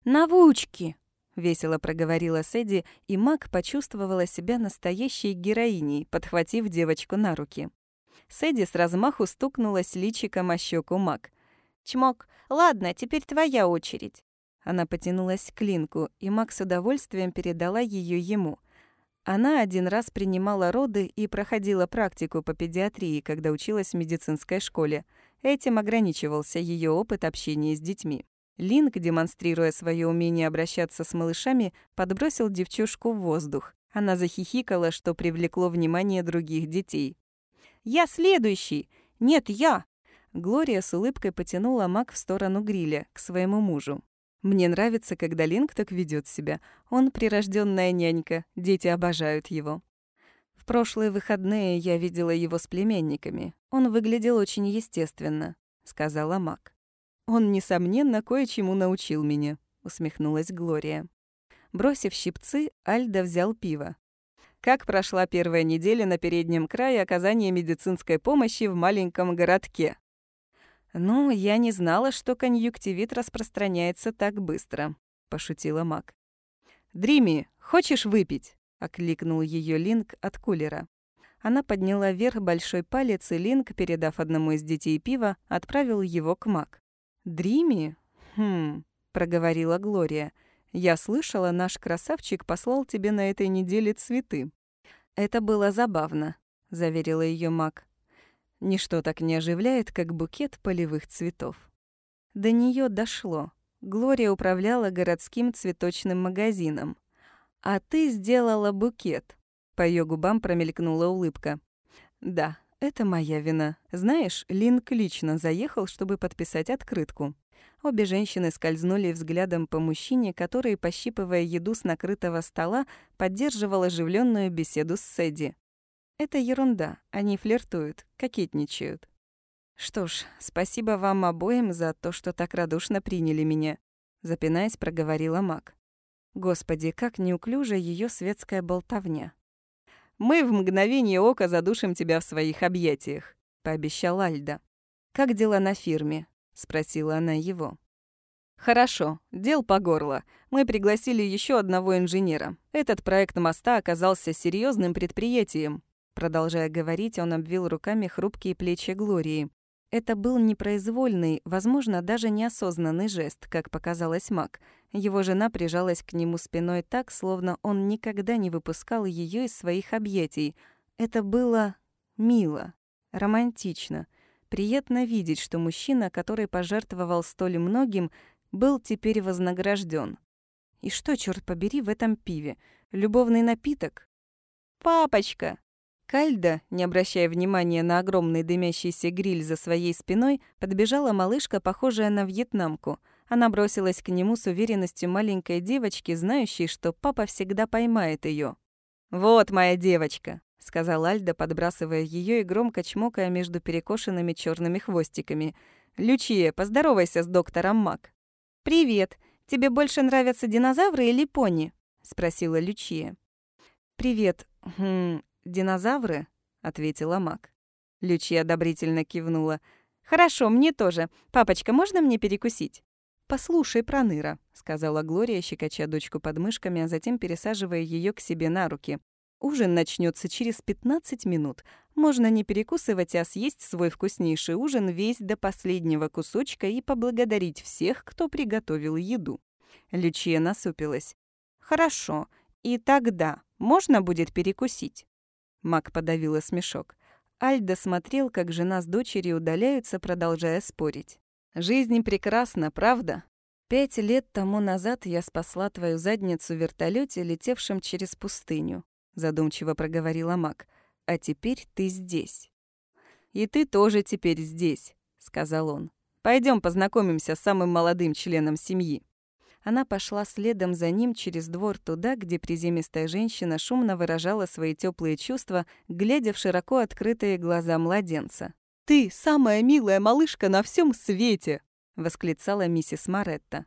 «Навучки!» — весело проговорила Сэдди, и Мак почувствовала себя настоящей героиней, подхватив девочку на руки. Сэдди с размаху стукнулась личиком о щеку Мак. «Чмок, ладно, теперь твоя очередь». Она потянулась к Линку, и Мак с удовольствием передала ее ему. Она один раз принимала роды и проходила практику по педиатрии, когда училась в медицинской школе. Этим ограничивался ее опыт общения с детьми. Линк, демонстрируя свое умение обращаться с малышами, подбросил девчушку в воздух. Она захихикала, что привлекло внимание других детей. «Я следующий! Нет, я!» Глория с улыбкой потянула Мак в сторону гриля, к своему мужу. «Мне нравится, когда Линк так ведет себя. Он прирожденная нянька, дети обожают его». В прошлые выходные я видела его с племенниками. Он выглядел очень естественно, сказала Мак. «Он, несомненно, кое-чему научил меня», — усмехнулась Глория. Бросив щипцы, Альда взял пиво. Как прошла первая неделя на переднем крае оказания медицинской помощи в маленьком городке? «Ну, я не знала, что конъюнктивит распространяется так быстро», — пошутила Мак. «Дрими, хочешь выпить?» — окликнул ее Линк от кулера. Она подняла вверх большой палец, и Линк, передав одному из детей пиво, отправил его к Мак. «Дрими? Хм...» — проговорила Глория. «Я слышала, наш красавчик послал тебе на этой неделе цветы». «Это было забавно», — заверила ее маг. «Ничто так не оживляет, как букет полевых цветов». До нее дошло. Глория управляла городским цветочным магазином. «А ты сделала букет», — по ее губам промелькнула улыбка. «Да, это моя вина. Знаешь, Линк лично заехал, чтобы подписать открытку. Обе женщины скользнули взглядом по мужчине, который, пощипывая еду с накрытого стола, поддерживал оживленную беседу с Сэдди. Это ерунда. Они флиртуют, кокетничают. Что ж, спасибо вам обоим за то, что так радушно приняли меня, запинаясь, проговорила Мак. Господи, как неуклюжа ее светская болтовня. Мы в мгновение ока задушим тебя в своих объятиях», — пообещал Альда. «Как дела на фирме?» — спросила она его. «Хорошо, дел по горло. Мы пригласили еще одного инженера. Этот проект моста оказался серьезным предприятием». Продолжая говорить, он обвил руками хрупкие плечи Глории. Это был непроизвольный, возможно, даже неосознанный жест, как показалось Мак. Его жена прижалась к нему спиной так, словно он никогда не выпускал ее из своих объятий. Это было мило, романтично. Приятно видеть, что мужчина, который пожертвовал столь многим, был теперь вознагражден. И что, черт побери, в этом пиве? Любовный напиток? «Папочка!» Кальда, не обращая внимания на огромный дымящийся гриль за своей спиной, подбежала малышка, похожая на вьетнамку. Она бросилась к нему с уверенностью маленькой девочки, знающей, что папа всегда поймает ее. «Вот моя девочка», — сказал Альда, подбрасывая ее и громко чмокая между перекошенными черными хвостиками. «Лючия, поздоровайся с доктором Мак». «Привет. Тебе больше нравятся динозавры или пони?» спросила Лючия. «Привет. Хм, динозавры?» — ответила Мак. Лючия одобрительно кивнула. «Хорошо, мне тоже. Папочка, можно мне перекусить?» «Послушай, Проныра», — сказала Глория, щекоча дочку под мышками, а затем пересаживая ее к себе на руки. «Ужин начнется через 15 минут. Можно не перекусывать, а съесть свой вкуснейший ужин весь до последнего кусочка и поблагодарить всех, кто приготовил еду». Лючия насупилась. «Хорошо. И тогда можно будет перекусить?» Мак подавила смешок. Альда смотрел, как жена с дочерью удаляются, продолжая спорить. «Жизнь прекрасна, правда? Пять лет тому назад я спасла твою задницу в вертолете, летевшем через пустыню», задумчиво проговорила Мак. «А теперь ты здесь». «И ты тоже теперь здесь», — сказал он. Пойдем познакомимся с самым молодым членом семьи». Она пошла следом за ним через двор туда, где приземистая женщина шумно выражала свои теплые чувства, глядя в широко открытые глаза младенца. «Ты самая милая малышка на всем свете!» — восклицала миссис Маретта.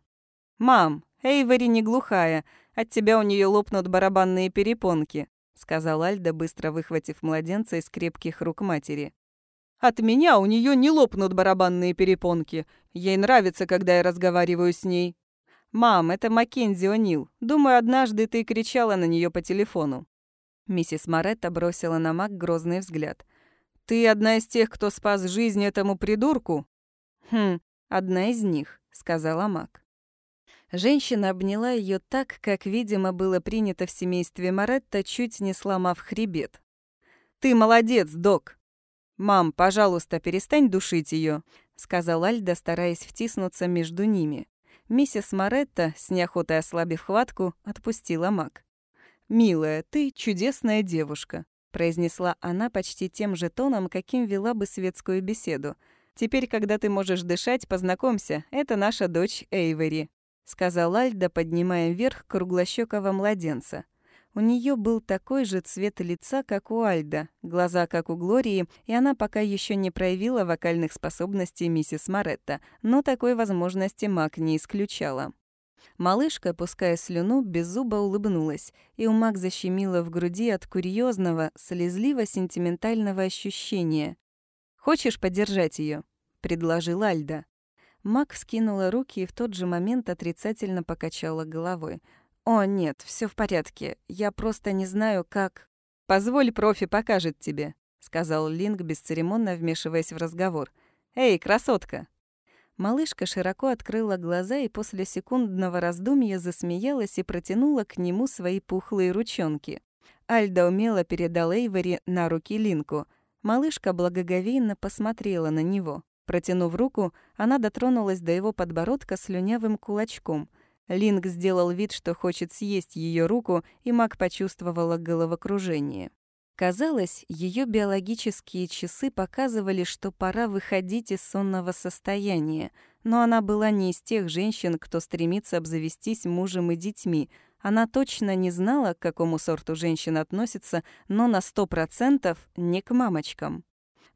«Мам, Эйвори не глухая, от тебя у нее лопнут барабанные перепонки», — сказал Альда, быстро выхватив младенца из крепких рук матери. «От меня у нее не лопнут барабанные перепонки. Ей нравится, когда я разговариваю с ней». «Мам, это Маккензи О'Нил. Думаю, однажды ты кричала на нее по телефону». Миссис Моретта бросила на Мак грозный взгляд. «Ты одна из тех, кто спас жизнь этому придурку?» «Хм, одна из них», — сказала Мак. Женщина обняла ее так, как, видимо, было принято в семействе Моретта, чуть не сломав хребет. «Ты молодец, док!» «Мам, пожалуйста, перестань душить ее, сказал Альда, стараясь втиснуться между ними. Миссис Моретта, с неохотой ослабив хватку, отпустила маг. «Милая, ты чудесная девушка», произнесла она почти тем же тоном, каким вела бы светскую беседу. «Теперь, когда ты можешь дышать, познакомься, это наша дочь Эйвери», сказал Альда, поднимая вверх круглощёкого младенца. У нее был такой же цвет лица, как у Альда, глаза, как у Глории, и она пока еще не проявила вокальных способностей миссис Маретта, но такой возможности Мак не исключала. Малышка, пуская слюну, беззубо улыбнулась, и у Мак защемила в груди от курьезного, слезливо-сентиментального ощущения. «Хочешь поддержать ее? предложил Альда. Мак вскинула руки и в тот же момент отрицательно покачала головой. «О, нет, все в порядке. Я просто не знаю, как...» «Позволь, профи покажет тебе», — сказал Линк, бесцеремонно вмешиваясь в разговор. «Эй, красотка!» Малышка широко открыла глаза и после секундного раздумья засмеялась и протянула к нему свои пухлые ручонки. Альда умело передал Эйвори на руки Линку. Малышка благоговейно посмотрела на него. Протянув руку, она дотронулась до его подбородка слюнявым кулачком. Линк сделал вид, что хочет съесть ее руку, и Мак почувствовала головокружение. Казалось, ее биологические часы показывали, что пора выходить из сонного состояния, но она была не из тех женщин, кто стремится обзавестись мужем и детьми. Она точно не знала, к какому сорту женщин относится, но на сто процентов не к мамочкам.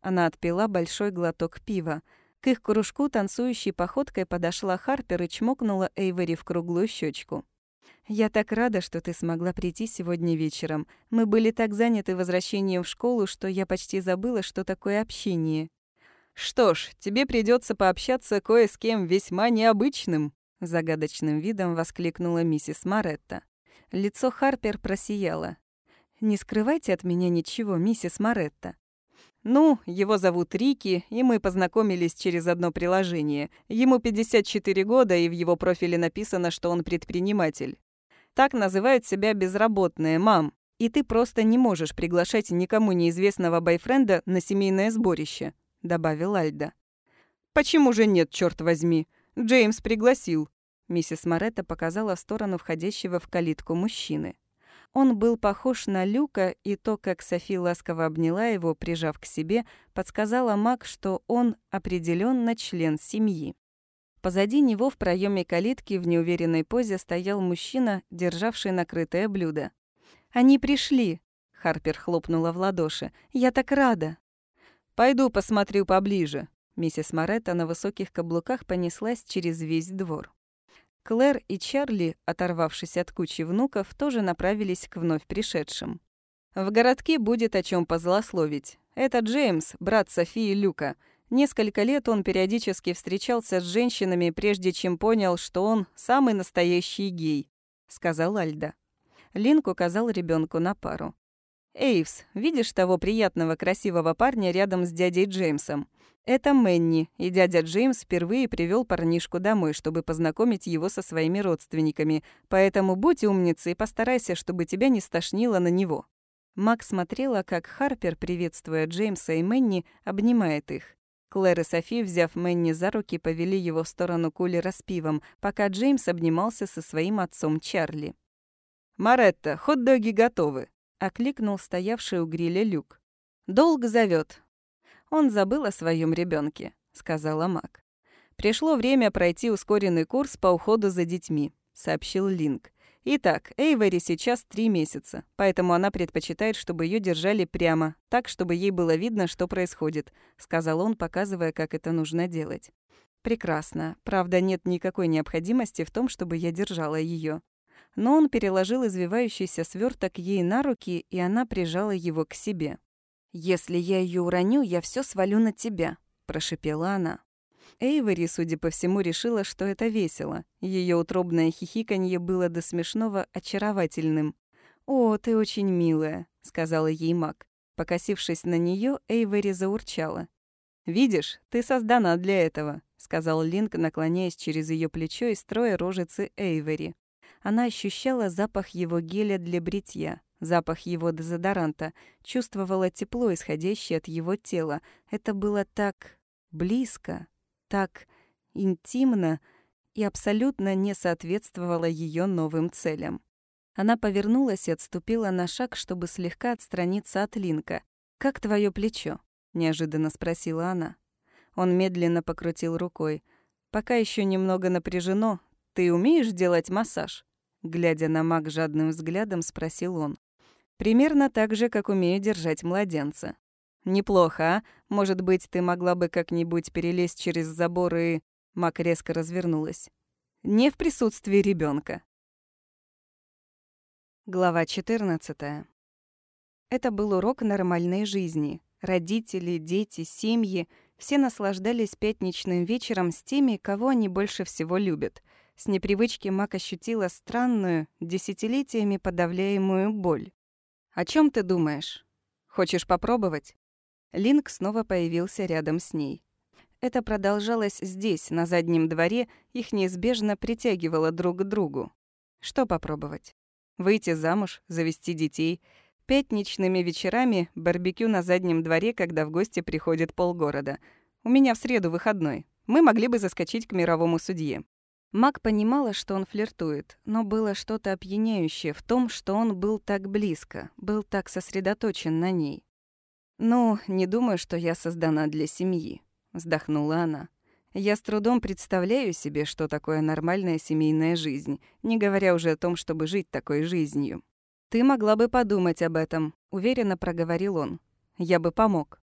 Она отпила большой глоток пива. К их кружку танцующей походкой подошла Харпер и чмокнула Эйвори в круглую щечку. «Я так рада, что ты смогла прийти сегодня вечером. Мы были так заняты возвращением в школу, что я почти забыла, что такое общение». «Что ж, тебе придется пообщаться кое с кем весьма необычным», — загадочным видом воскликнула миссис Маретта. Лицо Харпер просияло. «Не скрывайте от меня ничего, миссис Маретта. «Ну, его зовут Рики, и мы познакомились через одно приложение. Ему 54 года, и в его профиле написано, что он предприниматель. Так называют себя безработные, мам. И ты просто не можешь приглашать никому неизвестного бойфренда на семейное сборище», — добавил Альда. «Почему же нет, черт возьми? Джеймс пригласил». Миссис Моретта показала в сторону входящего в калитку мужчины. Он был похож на Люка, и то, как Софи ласково обняла его, прижав к себе, подсказала Мак, что он определенно член семьи. Позади него в проеме калитки в неуверенной позе стоял мужчина, державший накрытое блюдо. «Они пришли!» — Харпер хлопнула в ладоши. «Я так рада!» «Пойду посмотрю поближе». Миссис Моретта на высоких каблуках понеслась через весь двор. Клэр и Чарли, оторвавшись от кучи внуков, тоже направились к вновь пришедшим. В городке будет о чем позлословить. Это Джеймс, брат Софии Люка. Несколько лет он периодически встречался с женщинами, прежде чем понял, что он самый настоящий гей, сказал Альда. Линк указал ребенку на пару. «Эйвс, видишь того приятного, красивого парня рядом с дядей Джеймсом? Это Мэнни, и дядя Джеймс впервые привел парнишку домой, чтобы познакомить его со своими родственниками, поэтому будь умницей и постарайся, чтобы тебя не стошнило на него». Мак смотрела, как Харпер, приветствуя Джеймса и Мэнни, обнимает их. Клэр и Софи, взяв Мэнни за руки, повели его в сторону кулера с пивом, пока Джеймс обнимался со своим отцом Чарли. «Маретта, хот-доги готовы», — окликнул стоявший у гриля Люк. «Долг зовет. Он забыл о своем ребенке, сказала Мак. «Пришло время пройти ускоренный курс по уходу за детьми», — сообщил Линк. Итак, Эйвери сейчас три месяца, поэтому она предпочитает, чтобы ее держали прямо, так, чтобы ей было видно, что происходит, сказал он, показывая, как это нужно делать. Прекрасно. Правда, нет никакой необходимости в том, чтобы я держала ее. Но он переложил извивающийся сверток ей на руки, и она прижала его к себе. «Если я ее уроню, я все свалю на тебя», – прошипела она. Эйвори, судя по всему, решила, что это весело. Ее утробное хихиканье было до смешного очаровательным. «О, ты очень милая», — сказала ей маг. Покосившись на нее, Эйвори заурчала. «Видишь, ты создана для этого», — сказал Линк, наклоняясь через ее плечо и строя рожицы Эйвори. Она ощущала запах его геля для бритья, запах его дезодоранта, чувствовала тепло, исходящее от его тела. Это было так близко так интимно и абсолютно не соответствовало ее новым целям. Она повернулась и отступила на шаг, чтобы слегка отстраниться от Линка. «Как твое плечо?» — неожиданно спросила она. Он медленно покрутил рукой. «Пока еще немного напряжено. Ты умеешь делать массаж?» Глядя на маг жадным взглядом, спросил он. «Примерно так же, как умею держать младенца». «Неплохо, а? Может быть, ты могла бы как-нибудь перелезть через забор и...» Мак резко развернулась. «Не в присутствии ребенка. Глава 14. Это был урок нормальной жизни. Родители, дети, семьи — все наслаждались пятничным вечером с теми, кого они больше всего любят. С непривычки Мак ощутила странную, десятилетиями подавляемую боль. «О чем ты думаешь? Хочешь попробовать?» Линк снова появился рядом с ней. Это продолжалось здесь, на заднем дворе, их неизбежно притягивало друг к другу. Что попробовать? Выйти замуж, завести детей. Пятничными вечерами барбекю на заднем дворе, когда в гости приходит полгорода. У меня в среду выходной. Мы могли бы заскочить к мировому судье. Мак понимала, что он флиртует, но было что-то опьяняющее в том, что он был так близко, был так сосредоточен на ней. «Ну, не думаю, что я создана для семьи», — вздохнула она. «Я с трудом представляю себе, что такое нормальная семейная жизнь, не говоря уже о том, чтобы жить такой жизнью». «Ты могла бы подумать об этом», — уверенно проговорил он. «Я бы помог».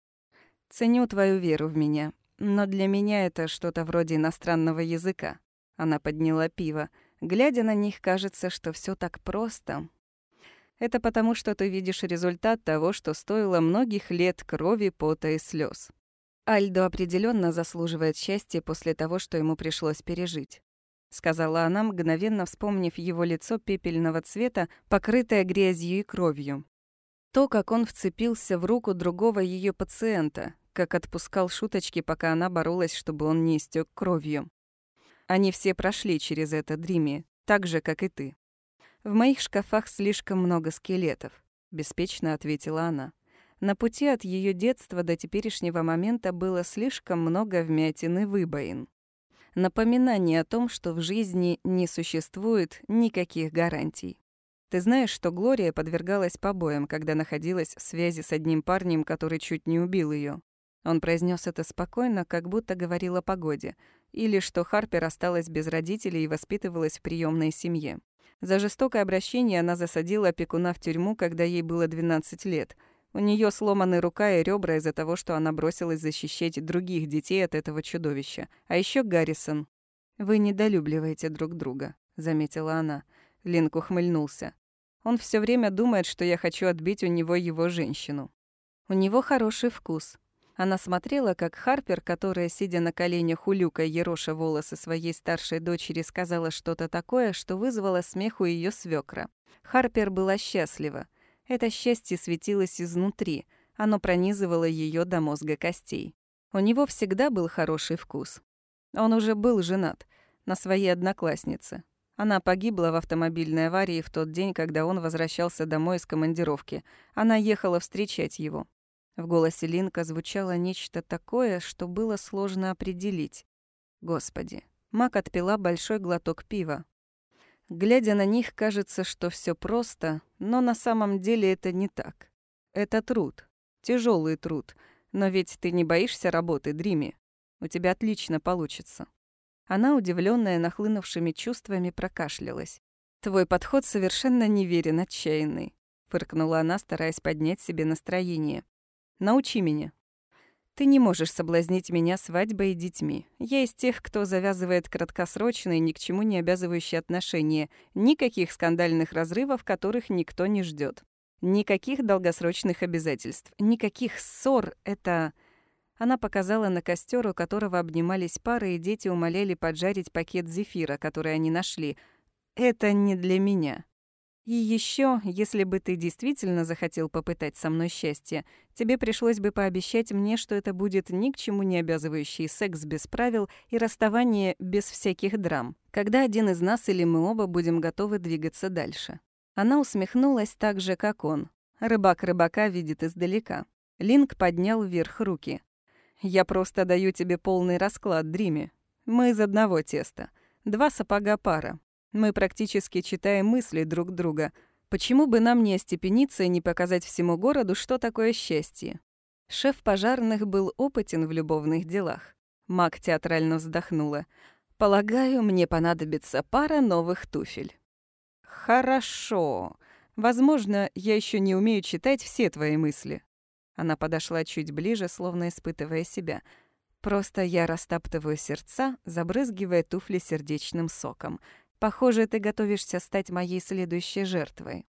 «Ценю твою веру в меня, но для меня это что-то вроде иностранного языка». Она подняла пиво. Глядя на них, кажется, что все так просто. Это потому, что ты видишь результат того, что стоило многих лет крови, пота и слез. Альдо определенно заслуживает счастья после того, что ему пришлось пережить. Сказала она, мгновенно вспомнив его лицо пепельного цвета, покрытое грязью и кровью. То, как он вцепился в руку другого ее пациента, как отпускал шуточки, пока она боролась, чтобы он не истек кровью. Они все прошли через это, Дрими, так же, как и ты. «В моих шкафах слишком много скелетов», — беспечно ответила она. На пути от ее детства до теперешнего момента было слишком много вмятин и выбоин. Напоминание о том, что в жизни не существует никаких гарантий. Ты знаешь, что Глория подвергалась побоям, когда находилась в связи с одним парнем, который чуть не убил ее. Он произнес это спокойно, как будто говорил о погоде, или что Харпер осталась без родителей и воспитывалась в приемной семье. За жестокое обращение она засадила опекуна в тюрьму, когда ей было 12 лет. У нее сломаны рука и ребра из-за того, что она бросилась защищать других детей от этого чудовища. А еще Гаррисон. «Вы недолюбливаете друг друга», — заметила она. Линк ухмыльнулся. «Он все время думает, что я хочу отбить у него его женщину. У него хороший вкус». Она смотрела, как Харпер, которая, сидя на коленях у Люка, ероша волосы своей старшей дочери, сказала что-то такое, что вызвало смех у ее свекра. Харпер была счастлива. Это счастье светилось изнутри, оно пронизывало ее до мозга костей. У него всегда был хороший вкус. Он уже был женат на своей однокласснице. Она погибла в автомобильной аварии в тот день, когда он возвращался домой из командировки. Она ехала встречать его. В голосе Линка звучало нечто такое, что было сложно определить. Господи. Мак отпила большой глоток пива. Глядя на них, кажется, что все просто, но на самом деле это не так. Это труд. тяжелый труд. Но ведь ты не боишься работы, Дрими. У тебя отлично получится. Она, удивленная нахлынувшими чувствами, прокашлялась. «Твой подход совершенно неверен, отчаянный», — фыркнула она, стараясь поднять себе настроение. «Научи меня». «Ты не можешь соблазнить меня свадьбой и детьми. Я из тех, кто завязывает краткосрочные, ни к чему не обязывающие отношения. Никаких скандальных разрывов, которых никто не ждет. Никаких долгосрочных обязательств. Никаких ссор. Это...» Она показала на костер, у которого обнимались пары, и дети умоляли поджарить пакет зефира, который они нашли. «Это не для меня». И еще, если бы ты действительно захотел попытать со мной счастье, тебе пришлось бы пообещать мне, что это будет ни к чему не обязывающий секс без правил и расставание без всяких драм, когда один из нас или мы оба будем готовы двигаться дальше. Она усмехнулась так же, как он. Рыбак рыбака видит издалека. Линк поднял вверх руки. Я просто даю тебе полный расклад, Дриме. Мы из одного теста. Два сапога пара. Мы практически читаем мысли друг друга. Почему бы нам не остепениться и не показать всему городу, что такое счастье? Шеф пожарных был опытен в любовных делах. Мак театрально вздохнула. «Полагаю, мне понадобится пара новых туфель». «Хорошо. Возможно, я еще не умею читать все твои мысли. Она подошла чуть ближе, словно испытывая себя. Просто я растаптываю сердца, забрызгивая туфли сердечным соком. Похоже, ты готовишься стать моей следующей жертвой.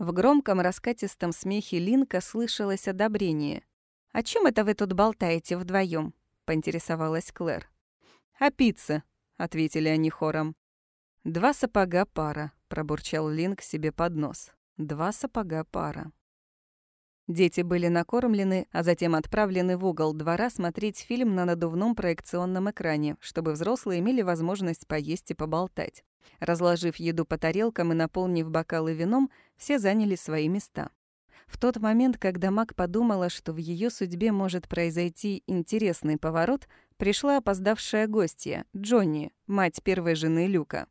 В громком раскатистом смехе Линка слышалось одобрение. «О чем это вы тут болтаете вдвоем? поинтересовалась Клэр. «О пицце», — ответили они хором. «Два сапога пара», — пробурчал Линк себе под нос. «Два сапога пара». Дети были накормлены, а затем отправлены в угол двора смотреть фильм на надувном проекционном экране, чтобы взрослые имели возможность поесть и поболтать. Разложив еду по тарелкам и наполнив бокалы вином, все заняли свои места. В тот момент, когда Мак подумала, что в ее судьбе может произойти интересный поворот, пришла опоздавшая гостья, Джонни, мать первой жены Люка.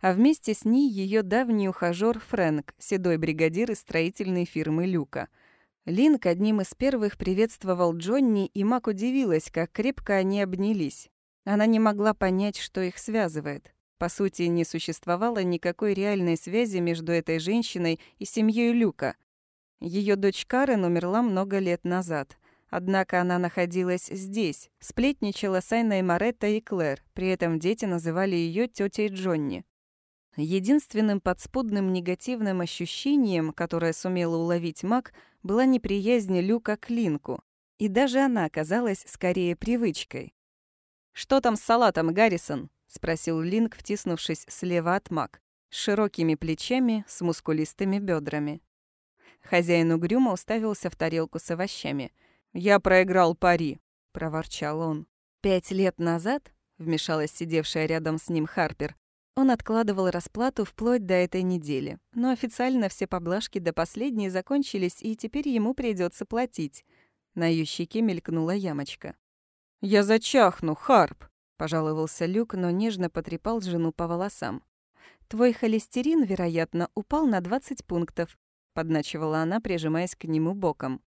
А вместе с ней ее давний ухажёр Фрэнк, седой бригадир из строительной фирмы Люка — Линк одним из первых приветствовал Джонни, и Мак удивилась, как крепко они обнялись. Она не могла понять, что их связывает. По сути, не существовало никакой реальной связи между этой женщиной и семьей Люка. Ее дочь Карен умерла много лет назад. Однако она находилась здесь, сплетничала с Айной Моретто и Клэр, при этом дети называли ее тетей Джонни. Единственным подспудным негативным ощущением, которое сумела уловить Мак, была неприязнь Люка к Линку, и даже она казалась скорее привычкой. «Что там с салатом, Гаррисон?» — спросил Линк, втиснувшись слева от Мак, с широкими плечами, с мускулистыми бедрами. Хозяин угрюмо уставился в тарелку с овощами. «Я проиграл пари», — проворчал он. «Пять лет назад», — вмешалась сидевшая рядом с ним Харпер, он откладывал расплату вплоть до этой недели, но официально все поблажки до последней закончились, и теперь ему придется платить. На ее щеке мелькнула ямочка. «Я зачахну, Харп!» — пожаловался Люк, но нежно потрепал жену по волосам. «Твой холестерин, вероятно, упал на 20 пунктов», — подначивала она, прижимаясь к нему боком.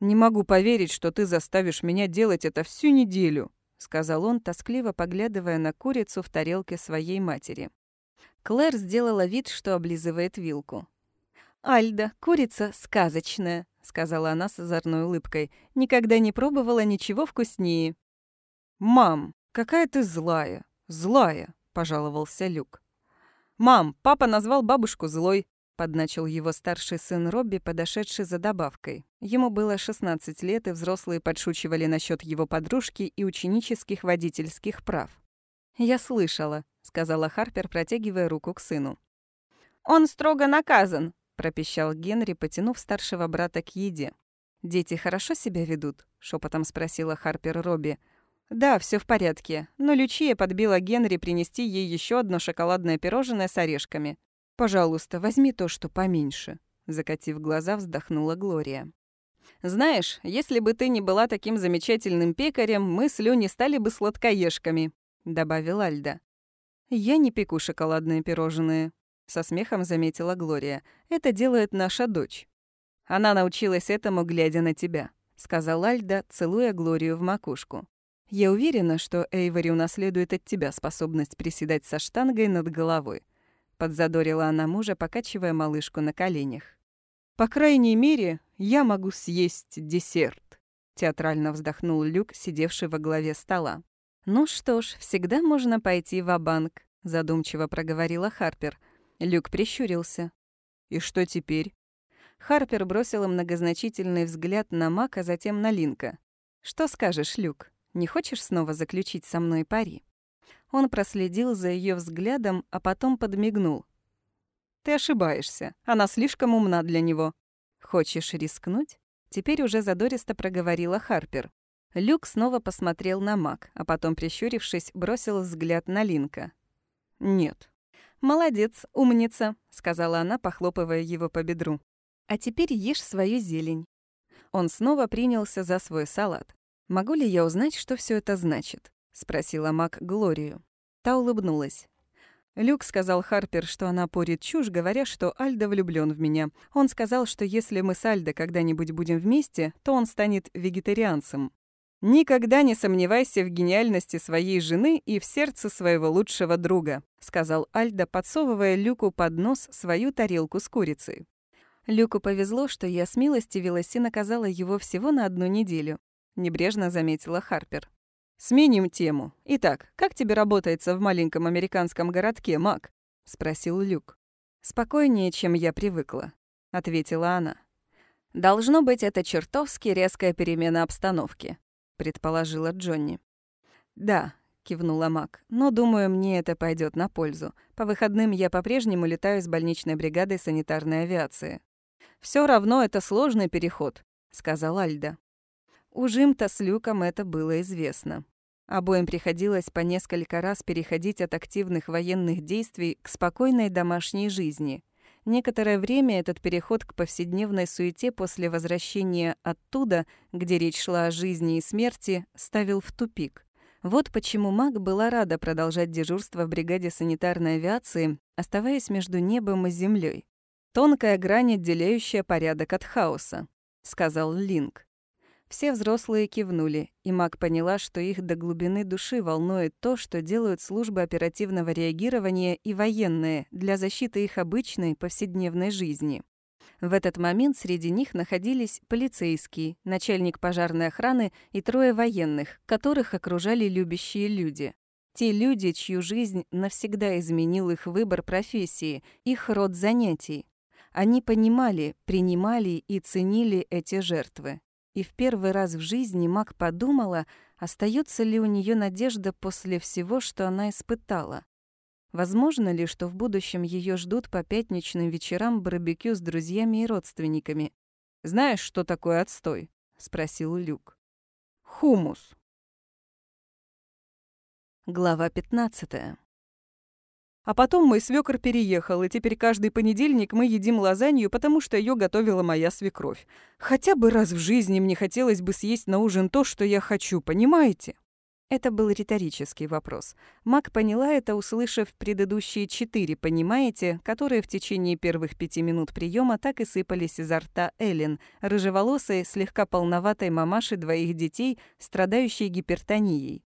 «Не могу поверить, что ты заставишь меня делать это всю неделю», сказал он, тоскливо поглядывая на курицу в тарелке своей матери. Клэр сделала вид, что облизывает вилку. «Альда, курица сказочная», — сказала она с озорной улыбкой. «Никогда не пробовала ничего вкуснее». «Мам, какая ты злая, злая», — пожаловался Люк. «Мам, папа назвал бабушку злой», — подначил его старший сын Робби, подошедший за добавкой. Ему было 16 лет, и взрослые подшучивали насчет его подружки и ученических водительских прав. «Я слышала», — сказала Харпер, протягивая руку к сыну. «Он строго наказан», — пропищал Генри, потянув старшего брата к еде. «Дети хорошо себя ведут?» — шепотом спросила Харпер Робби. «Да, все в порядке, но Лючия подбила Генри принести ей еще одно шоколадное пирожное с орешками. Пожалуйста, возьми то, что поменьше», — закатив глаза, вздохнула Глория. «Знаешь, если бы ты не была таким замечательным пекарем, мы с Лю не стали бы сладкоежками», — добавил Альда. «Я не пеку шоколадные пирожные», — со смехом заметила Глория. «Это делает наша дочь». «Она научилась этому, глядя на тебя», — сказал Альда, целуя Глорию в макушку. Я уверена, что Эйвори унаследует от тебя способность приседать со штангой над головой. Подзадорила она мужа, покачивая малышку на коленях. По крайней мере, я могу съесть десерт. Театрально вздохнул Люк, сидевший во главе стола. «Ну что ж, всегда можно пойти в банк задумчиво проговорила Харпер. Люк прищурился. «И что теперь?» Харпер бросила многозначительный взгляд на Мак, а затем на Линка. «Что скажешь, Люк?» Не хочешь снова заключить со мной пари?» Он проследил за ее взглядом, а потом подмигнул. «Ты ошибаешься. Она слишком умна для него». «Хочешь рискнуть?» Теперь уже задористо проговорила Харпер. Люк снова посмотрел на Мак, а потом, прищурившись, бросил взгляд на Линка. «Нет». «Молодец, умница», — сказала она, похлопывая его по бедру. «А теперь ешь свою зелень». Он снова принялся за свой салат. «Могу ли я узнать, что все это значит?» — спросила Мак Глорию. Та улыбнулась. Люк сказал Харпер, что она порит чушь, говоря, что Альда влюблен в меня. Он сказал, что если мы с Альдо когда-нибудь будем вместе, то он станет вегетарианцем. «Никогда не сомневайся в гениальности своей жены и в сердце своего лучшего друга», сказал Альда, подсовывая Люку под нос свою тарелку с курицей. Люку повезло, что я с милости Велоси наказала его всего на одну неделю. — небрежно заметила Харпер. «Сменим тему. Итак, как тебе работается в маленьком американском городке, Мак?» — спросил Люк. «Спокойнее, чем я привыкла», — ответила она. «Должно быть, это чертовски резкая перемена обстановки», — предположила Джонни. «Да», — кивнула Мак, — «но, думаю, мне это пойдет на пользу. По выходным я по-прежнему летаю с больничной бригадой санитарной авиации». Все равно это сложный переход», — сказал Альда. У Жимта с Люком это было известно. Обоим приходилось по несколько раз переходить от активных военных действий к спокойной домашней жизни. Некоторое время этот переход к повседневной суете после возвращения оттуда, где речь шла о жизни и смерти, ставил в тупик. Вот почему Мак была рада продолжать дежурство в бригаде санитарной авиации, оставаясь между небом и землей. «Тонкая грань, отделяющая порядок от хаоса», — сказал Линк. Все взрослые кивнули, и Мак поняла, что их до глубины души волнует то, что делают службы оперативного реагирования и военные для защиты их обычной повседневной жизни. В этот момент среди них находились полицейский, начальник пожарной охраны и трое военных, которых окружали любящие люди. Те люди, чью жизнь навсегда изменил их выбор профессии, их род занятий. Они понимали, принимали и ценили эти жертвы. И в первый раз в жизни Мак подумала, остается ли у нее надежда после всего, что она испытала. Возможно ли, что в будущем ее ждут по пятничным вечерам барбекю с друзьями и родственниками? «Знаешь, что такое отстой?» — спросил Люк. «Хумус». Глава пятнадцатая. А потом мой свекор переехал, и теперь каждый понедельник мы едим лазанью, потому что ее готовила моя свекровь. Хотя бы раз в жизни мне хотелось бы съесть на ужин то, что я хочу, понимаете? Это был риторический вопрос. Мак поняла это, услышав предыдущие четыре «понимаете», которые в течение первых пяти минут приема так и сыпались изо рта Эллен, рыжеволосой, слегка полноватой мамаши двоих детей, страдающей гипертонией.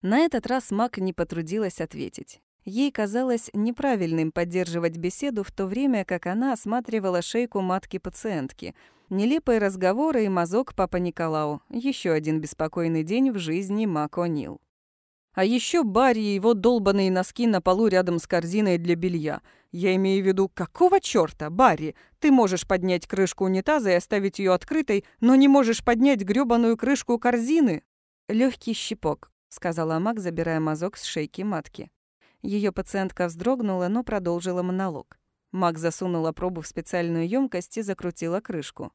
На этот раз Мак не потрудилась ответить. Ей казалось неправильным поддерживать беседу в то время, как она осматривала шейку матки пациентки. Нелепые разговоры и мазок папа Николау. Еще один беспокойный день в жизни Мак О'Нил. А еще Барри и его долбаные носки на полу рядом с корзиной для белья. Я имею в виду, какого чёрта, Барри? Ты можешь поднять крышку унитаза и оставить ее открытой, но не можешь поднять грёбаную крышку корзины. Легкий щипок, сказала Мак, забирая мазок с шейки матки. Ее пациентка вздрогнула, но продолжила монолог. Мак засунула пробу в специальную емкость и закрутила крышку.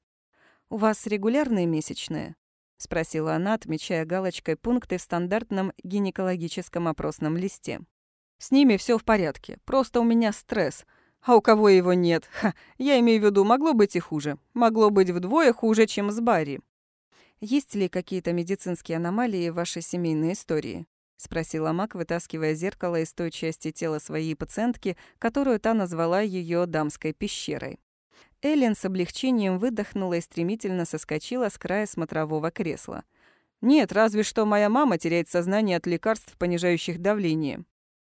«У вас регулярные месячные?» — спросила она, отмечая галочкой пункты в стандартном гинекологическом опросном листе. «С ними все в порядке, просто у меня стресс. А у кого его нет? Ха, я имею в виду, могло быть и хуже. Могло быть вдвое хуже, чем с Барри. Есть ли какие-то медицинские аномалии в вашей семейной истории?» — спросила Мак, вытаскивая зеркало из той части тела своей пациентки, которую та назвала ее дамской пещерой. Эллен с облегчением выдохнула и стремительно соскочила с края смотрового кресла. «Нет, разве что моя мама теряет сознание от лекарств, понижающих давление».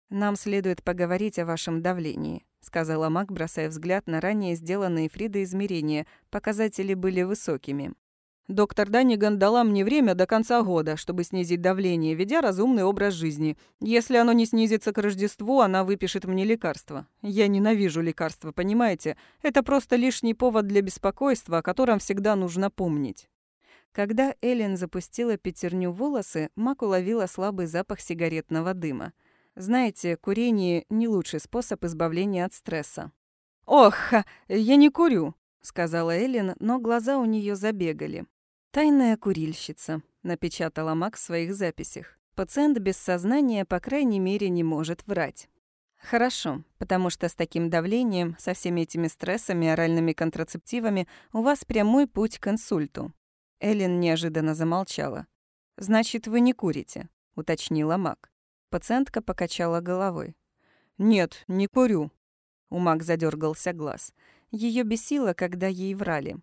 «Нам следует поговорить о вашем давлении», — сказала Мак, бросая взгляд на ранее сделанные Фридой измерения. Показатели были высокими. Доктор Данниган дала мне время до конца года, чтобы снизить давление, ведя разумный образ жизни. Если оно не снизится к Рождеству, она выпишет мне лекарство. Я ненавижу лекарства, понимаете? Это просто лишний повод для беспокойства, о котором всегда нужно помнить. Когда Эллен запустила пятерню волосы, Мак уловила слабый запах сигаретного дыма. Знаете, курение — не лучший способ избавления от стресса. «Ох, я не курю», — сказала Эллен, но глаза у нее забегали. «Тайная курильщица», — напечатала Мак в своих записях. «Пациент без сознания, по крайней мере, не может врать». Хорошо, потому что с таким давлением, со всеми этими стрессами, оральными контрацептивами у вас прямой путь к инсульту. Эллен неожиданно замолчала. «Значит, вы не курите», — уточнила Мак. Пациентка покачала головой. «Нет, не курю». У Мак задергался глаз. Ее бесило, когда ей врали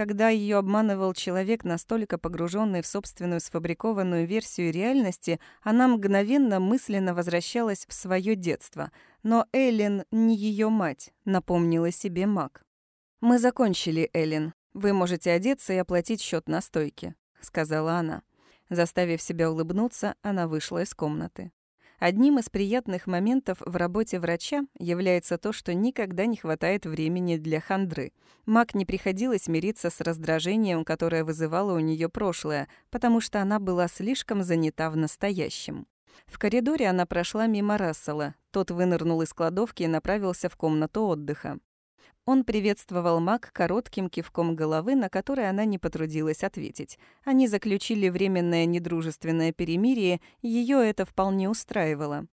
когда ее обманывал человек, настолько погруженный в собственную сфабрикованную версию реальности, она мгновенно мысленно возвращалась в свое детство. Но Эллен не ее мать, напомнила себе Мак. «Мы закончили, Эллен. Вы можете одеться и оплатить счет на стойке», — сказала она. Заставив себя улыбнуться, она вышла из комнаты. Одним из приятных моментов в работе врача является то, что никогда не хватает времени для хандры. Мак не приходилось мириться с раздражением, которое вызывало у нее прошлое, потому что она была слишком занята в настоящем. В коридоре она прошла мимо Рассела. Тот вынырнул из кладовки и направился в комнату отдыха. Он приветствовал Мак коротким кивком головы, на который она не потрудилась ответить. Они заключили временное недружественное перемирие, ее это вполне устраивало.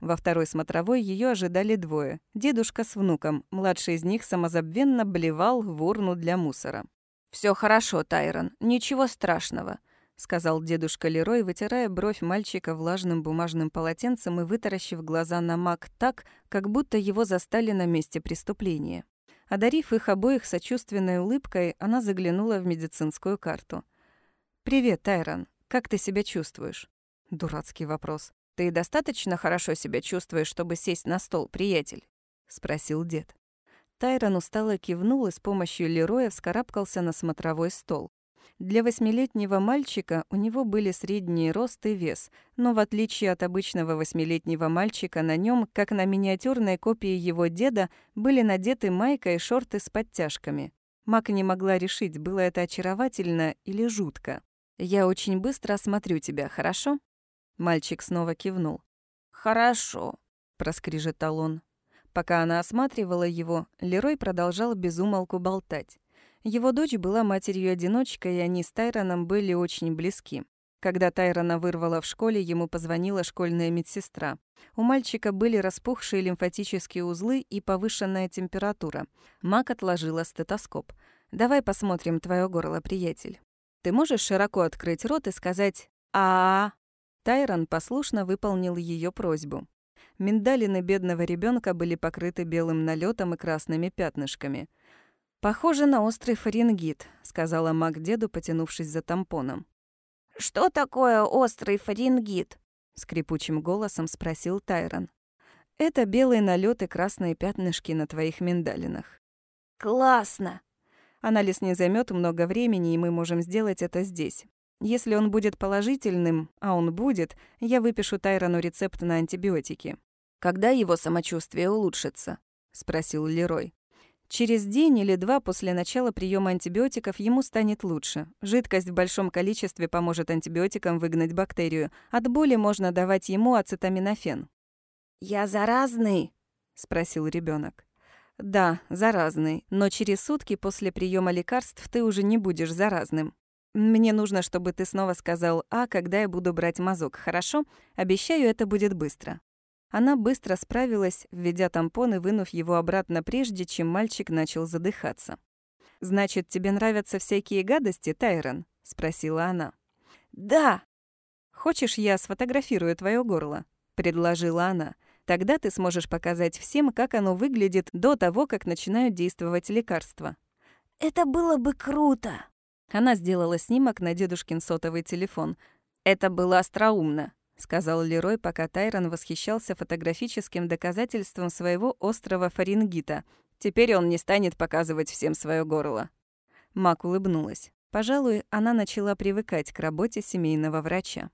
Во второй смотровой ее ожидали двое. Дедушка с внуком. Младший из них самозабвенно блевал в урну для мусора. Все хорошо, Тайрон, ничего страшного», — сказал дедушка Лерой, вытирая бровь мальчика влажным бумажным полотенцем и вытаращив глаза на Мак так, как будто его застали на месте преступления. Одарив их обоих сочувственной улыбкой, она заглянула в медицинскую карту. «Привет, Тайрон. Как ты себя чувствуешь?» Дурацкий вопрос. «Ты достаточно хорошо себя чувствуешь, чтобы сесть на стол, приятель?» — спросил дед. Тайрон устало кивнул и с помощью Лероя вскарабкался на смотровой стол. Для восьмилетнего мальчика у него были средний рост и вес, но в отличие от обычного восьмилетнего мальчика на нем, как на миниатюрной копии его деда, были надеты майка и шорты с подтяжками. Мак не могла решить, было это очаровательно или жутко. «Я очень быстро осмотрю тебя, хорошо?» Мальчик снова кивнул. «Хорошо», — проскрежетал он. Пока она осматривала его, Лерой продолжал безумолку болтать. Его дочь была матерью-одиночкой, и они с Тайроном были очень близки. Когда Тайрона вырвала в школе, ему позвонила школьная медсестра. У мальчика были распухшие лимфатические узлы и повышенная температура. Мак отложила стетоскоп. «Давай посмотрим твое горло, приятель. Ты можешь широко открыть рот и сказать а, -а, -а Тайрон послушно выполнил ее просьбу. Миндалины бедного ребенка были покрыты белым налетом и красными пятнышками – «Похоже на острый фарингит», — сказала Мак деду, потянувшись за тампоном. «Что такое острый фарингит?» — скрипучим голосом спросил Тайрон. «Это белые налеты, красные пятнышки на твоих миндалинах». «Классно!» Анализ не займет много времени, и мы можем сделать это здесь. Если он будет положительным, а он будет, я выпишу Тайрону рецепт на антибиотики. Когда его самочувствие улучшится? спросил Лерой. Через день или два после начала приема антибиотиков ему станет лучше. Жидкость в большом количестве поможет антибиотикам выгнать бактерию. От боли можно давать ему ацетаминофен. «Я заразный?» — спросил ребенок. «Да, заразный, но через сутки после приема лекарств ты уже не будешь заразным. Мне нужно, чтобы ты снова сказал «а», когда я буду брать мазок, хорошо? Обещаю, это будет быстро». Она быстро справилась, введя тампон и вынув его обратно прежде, чем мальчик начал задыхаться. «Значит, тебе нравятся всякие гадости, Тайрон?» — спросила она. «Да!» «Хочешь, я сфотографирую твое горло?» — предложила она. «Тогда ты сможешь показать всем, как оно выглядит до того, как начинают действовать лекарства». «Это было бы круто!» Она сделала снимок на дедушкин сотовый телефон. «Это было остроумно», — сказал Лерой, пока Тайрон восхищался фотографическим доказательством своего острого фарингита. «Теперь он не станет показывать всем свое горло». Мак улыбнулась. Пожалуй, она начала привыкать к работе семейного врача.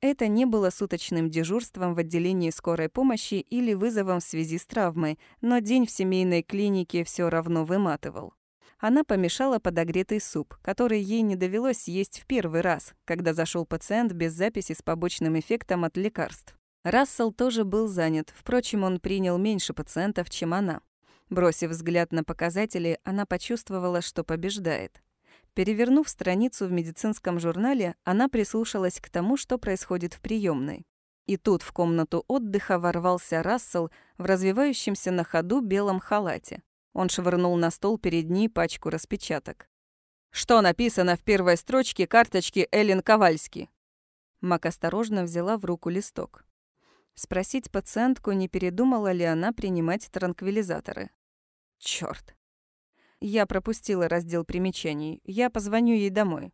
Это не было суточным дежурством в отделении скорой помощи или вызовом в связи с травмой, но день в семейной клинике все равно выматывал она помешала подогретый суп, который ей не довелось есть в первый раз, когда зашел пациент без записи с побочным эффектом от лекарств. Рассел тоже был занят, впрочем, он принял меньше пациентов, чем она. Бросив взгляд на показатели, она почувствовала, что побеждает. Перевернув страницу в медицинском журнале, она прислушалась к тому, что происходит в приемной. И тут в комнату отдыха ворвался Рассел в развивающемся на ходу белом халате. Он швырнул на стол перед ней пачку распечаток. «Что написано в первой строчке карточки Эллен Ковальски?» Мак осторожно взяла в руку листок. Спросить пациентку, не передумала ли она принимать транквилизаторы. Чёрт. Я пропустила раздел примечаний. Я позвоню ей домой.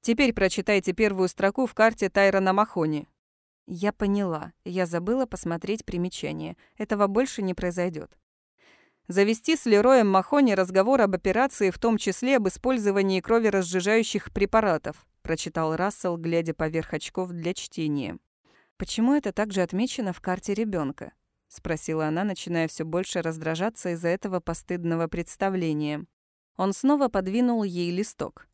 Теперь прочитайте первую строку в карте Тайрона Махони. Я поняла. Я забыла посмотреть примечание. Этого больше не произойдет завести с Лероем Махони разговор об операции, в том числе об использовании крови разжижающих препаратов, прочитал Рассел, глядя поверх очков для чтения. Почему это также отмечено в карте ребенка? спросила она, начиная все больше раздражаться из-за этого постыдного представления. Он снова подвинул ей листок.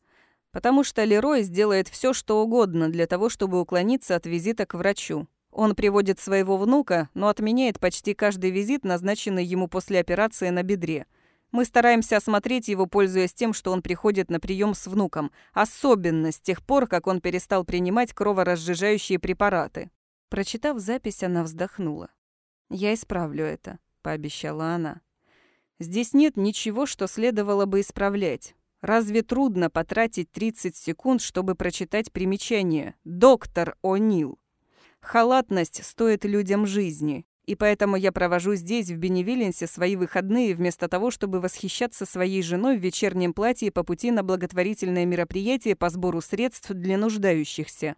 Потому что Лерой сделает все, что угодно для того, чтобы уклониться от визита к врачу. Он приводит своего внука, но отменяет почти каждый визит, назначенный ему после операции на бедре. Мы стараемся осмотреть его, пользуясь тем, что он приходит на прием с внуком, особенно с тех пор, как он перестал принимать кроворазжижающие препараты. Прочитав запись, она вздохнула. «Я исправлю это», — пообещала она. «Здесь нет ничего, что следовало бы исправлять. Разве трудно потратить 30 секунд, чтобы прочитать примечание? Доктор О'Нил. Халатность стоит людям жизни, и поэтому я провожу здесь, в Беневиленсе, свои выходные вместо того, чтобы восхищаться своей женой в вечернем платье по пути на благотворительное мероприятие по сбору средств для нуждающихся.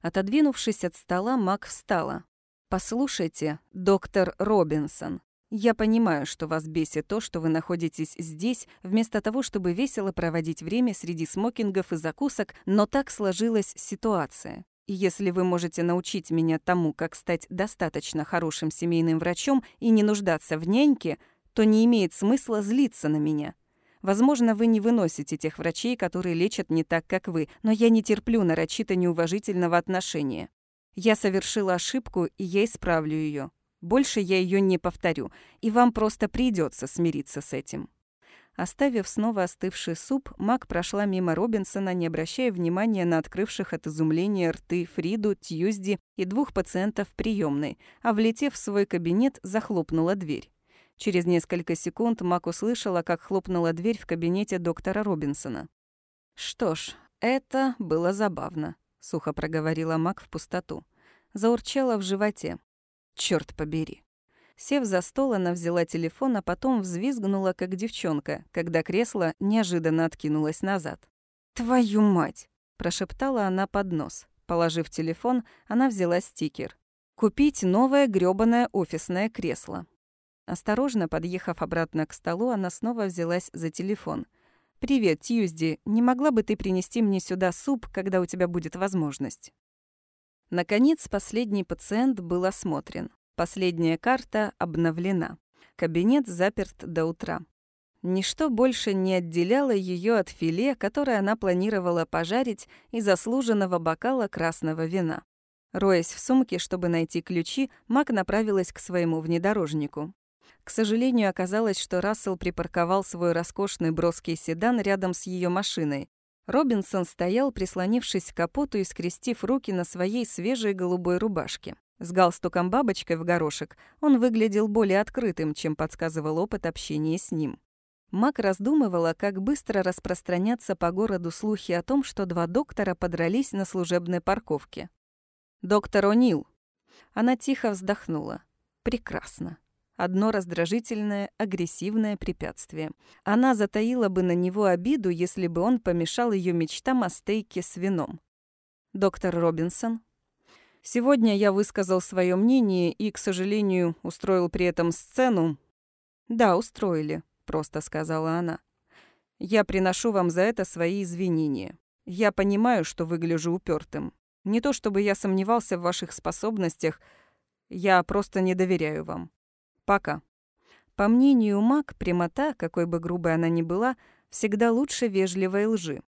Отодвинувшись от стола, Мак встала. «Послушайте, доктор Робинсон, я понимаю, что вас бесит то, что вы находитесь здесь, вместо того, чтобы весело проводить время среди смокингов и закусок, но так сложилась ситуация. Если вы можете научить меня тому, как стать достаточно хорошим семейным врачом и не нуждаться в няньке, то не имеет смысла злиться на меня. Возможно, вы не выносите тех врачей, которые лечат не так, как вы, но я не терплю нарочито неуважительного отношения. Я совершила ошибку, и я исправлю ее. Больше я ее не повторю, и вам просто придется смириться с этим. Оставив снова остывший суп, Мак прошла мимо Робинсона, не обращая внимания на открывших от изумления рты Фриду, Тьюзди и двух пациентов приемной, а, влетев в свой кабинет, захлопнула дверь. Через несколько секунд Мак услышала, как хлопнула дверь в кабинете доктора Робинсона. «Что ж, это было забавно», — сухо проговорила Мак в пустоту. Заурчала в животе. «Чёрт побери». Сев за стол, она взяла телефон, а потом взвизгнула, как девчонка, когда кресло неожиданно откинулось назад. «Твою мать!» – прошептала она под нос. Положив телефон, она взяла стикер. «Купить новое грёбаное офисное кресло». Осторожно подъехав обратно к столу, она снова взялась за телефон. «Привет, Тьюзди. Не могла бы ты принести мне сюда суп, когда у тебя будет возможность?» Наконец, последний пациент был осмотрен. Последняя карта обновлена. Кабинет заперт до утра. Ничто больше не отделяло ее от филе, которое она планировала пожарить, и заслуженного бокала красного вина. Роясь в сумке, чтобы найти ключи, Мак направилась к своему внедорожнику. К сожалению, оказалось, что Рассел припарковал свой роскошный броский седан рядом с ее машиной. Робинсон стоял, прислонившись к капоту и скрестив руки на своей свежей голубой рубашке. С галстуком-бабочкой в горошек он выглядел более открытым, чем подсказывал опыт общения с ним. Мак раздумывала, как быстро распространятся по городу слухи о том, что два доктора подрались на служебной парковке. «Доктор О'Нил!» Она тихо вздохнула. «Прекрасно. Одно раздражительное, агрессивное препятствие. Она затаила бы на него обиду, если бы он помешал ее мечтам о стейке с вином. Доктор Робинсон. Сегодня я высказал свое мнение и, к сожалению, устроил при этом сцену. Да, устроили, просто сказала она. Я приношу вам за это свои извинения. Я понимаю, что выгляжу упертым. Не то чтобы я сомневался в ваших способностях, я просто не доверяю вам. Пока. По мнению Мак, прямота, какой бы грубой она ни была, всегда лучше вежливой лжи.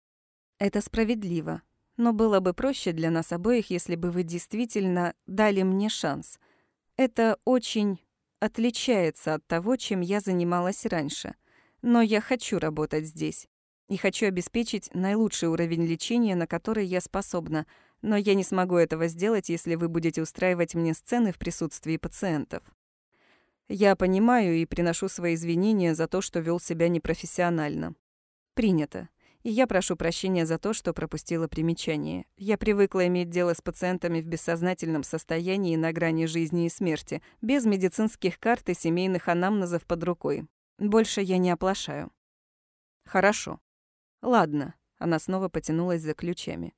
Это справедливо. Но было бы проще для нас обоих, если бы вы действительно дали мне шанс. Это очень отличается от того, чем я занималась раньше. Но я хочу работать здесь. И хочу обеспечить наилучший уровень лечения, на который я способна. Но я не смогу этого сделать, если вы будете устраивать мне сцены в присутствии пациентов. Я понимаю и приношу свои извинения за то, что вел себя непрофессионально. Принято. И я прошу прощения за то, что пропустила примечание. Я привыкла иметь дело с пациентами в бессознательном состоянии на грани жизни и смерти, без медицинских карт и семейных анамнезов под рукой. Больше я не оплошаю. Хорошо. Ладно. Она снова потянулась за ключами.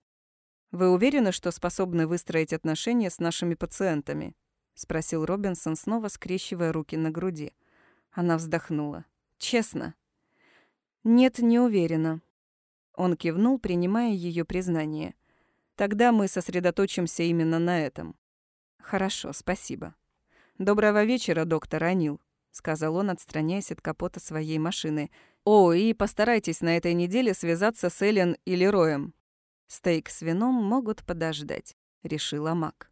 Вы уверены, что способны выстроить отношения с нашими пациентами? — спросил Робинсон, снова скрещивая руки на груди. Она вздохнула. «Честно?» «Нет, не уверена». Он кивнул, принимая ее признание. «Тогда мы сосредоточимся именно на этом». «Хорошо, спасибо». «Доброго вечера, доктор Анил», — сказал он, отстраняясь от капота своей машины. «О, и постарайтесь на этой неделе связаться с Эллен или Роем». «Стейк с вином могут подождать», — решила Мак.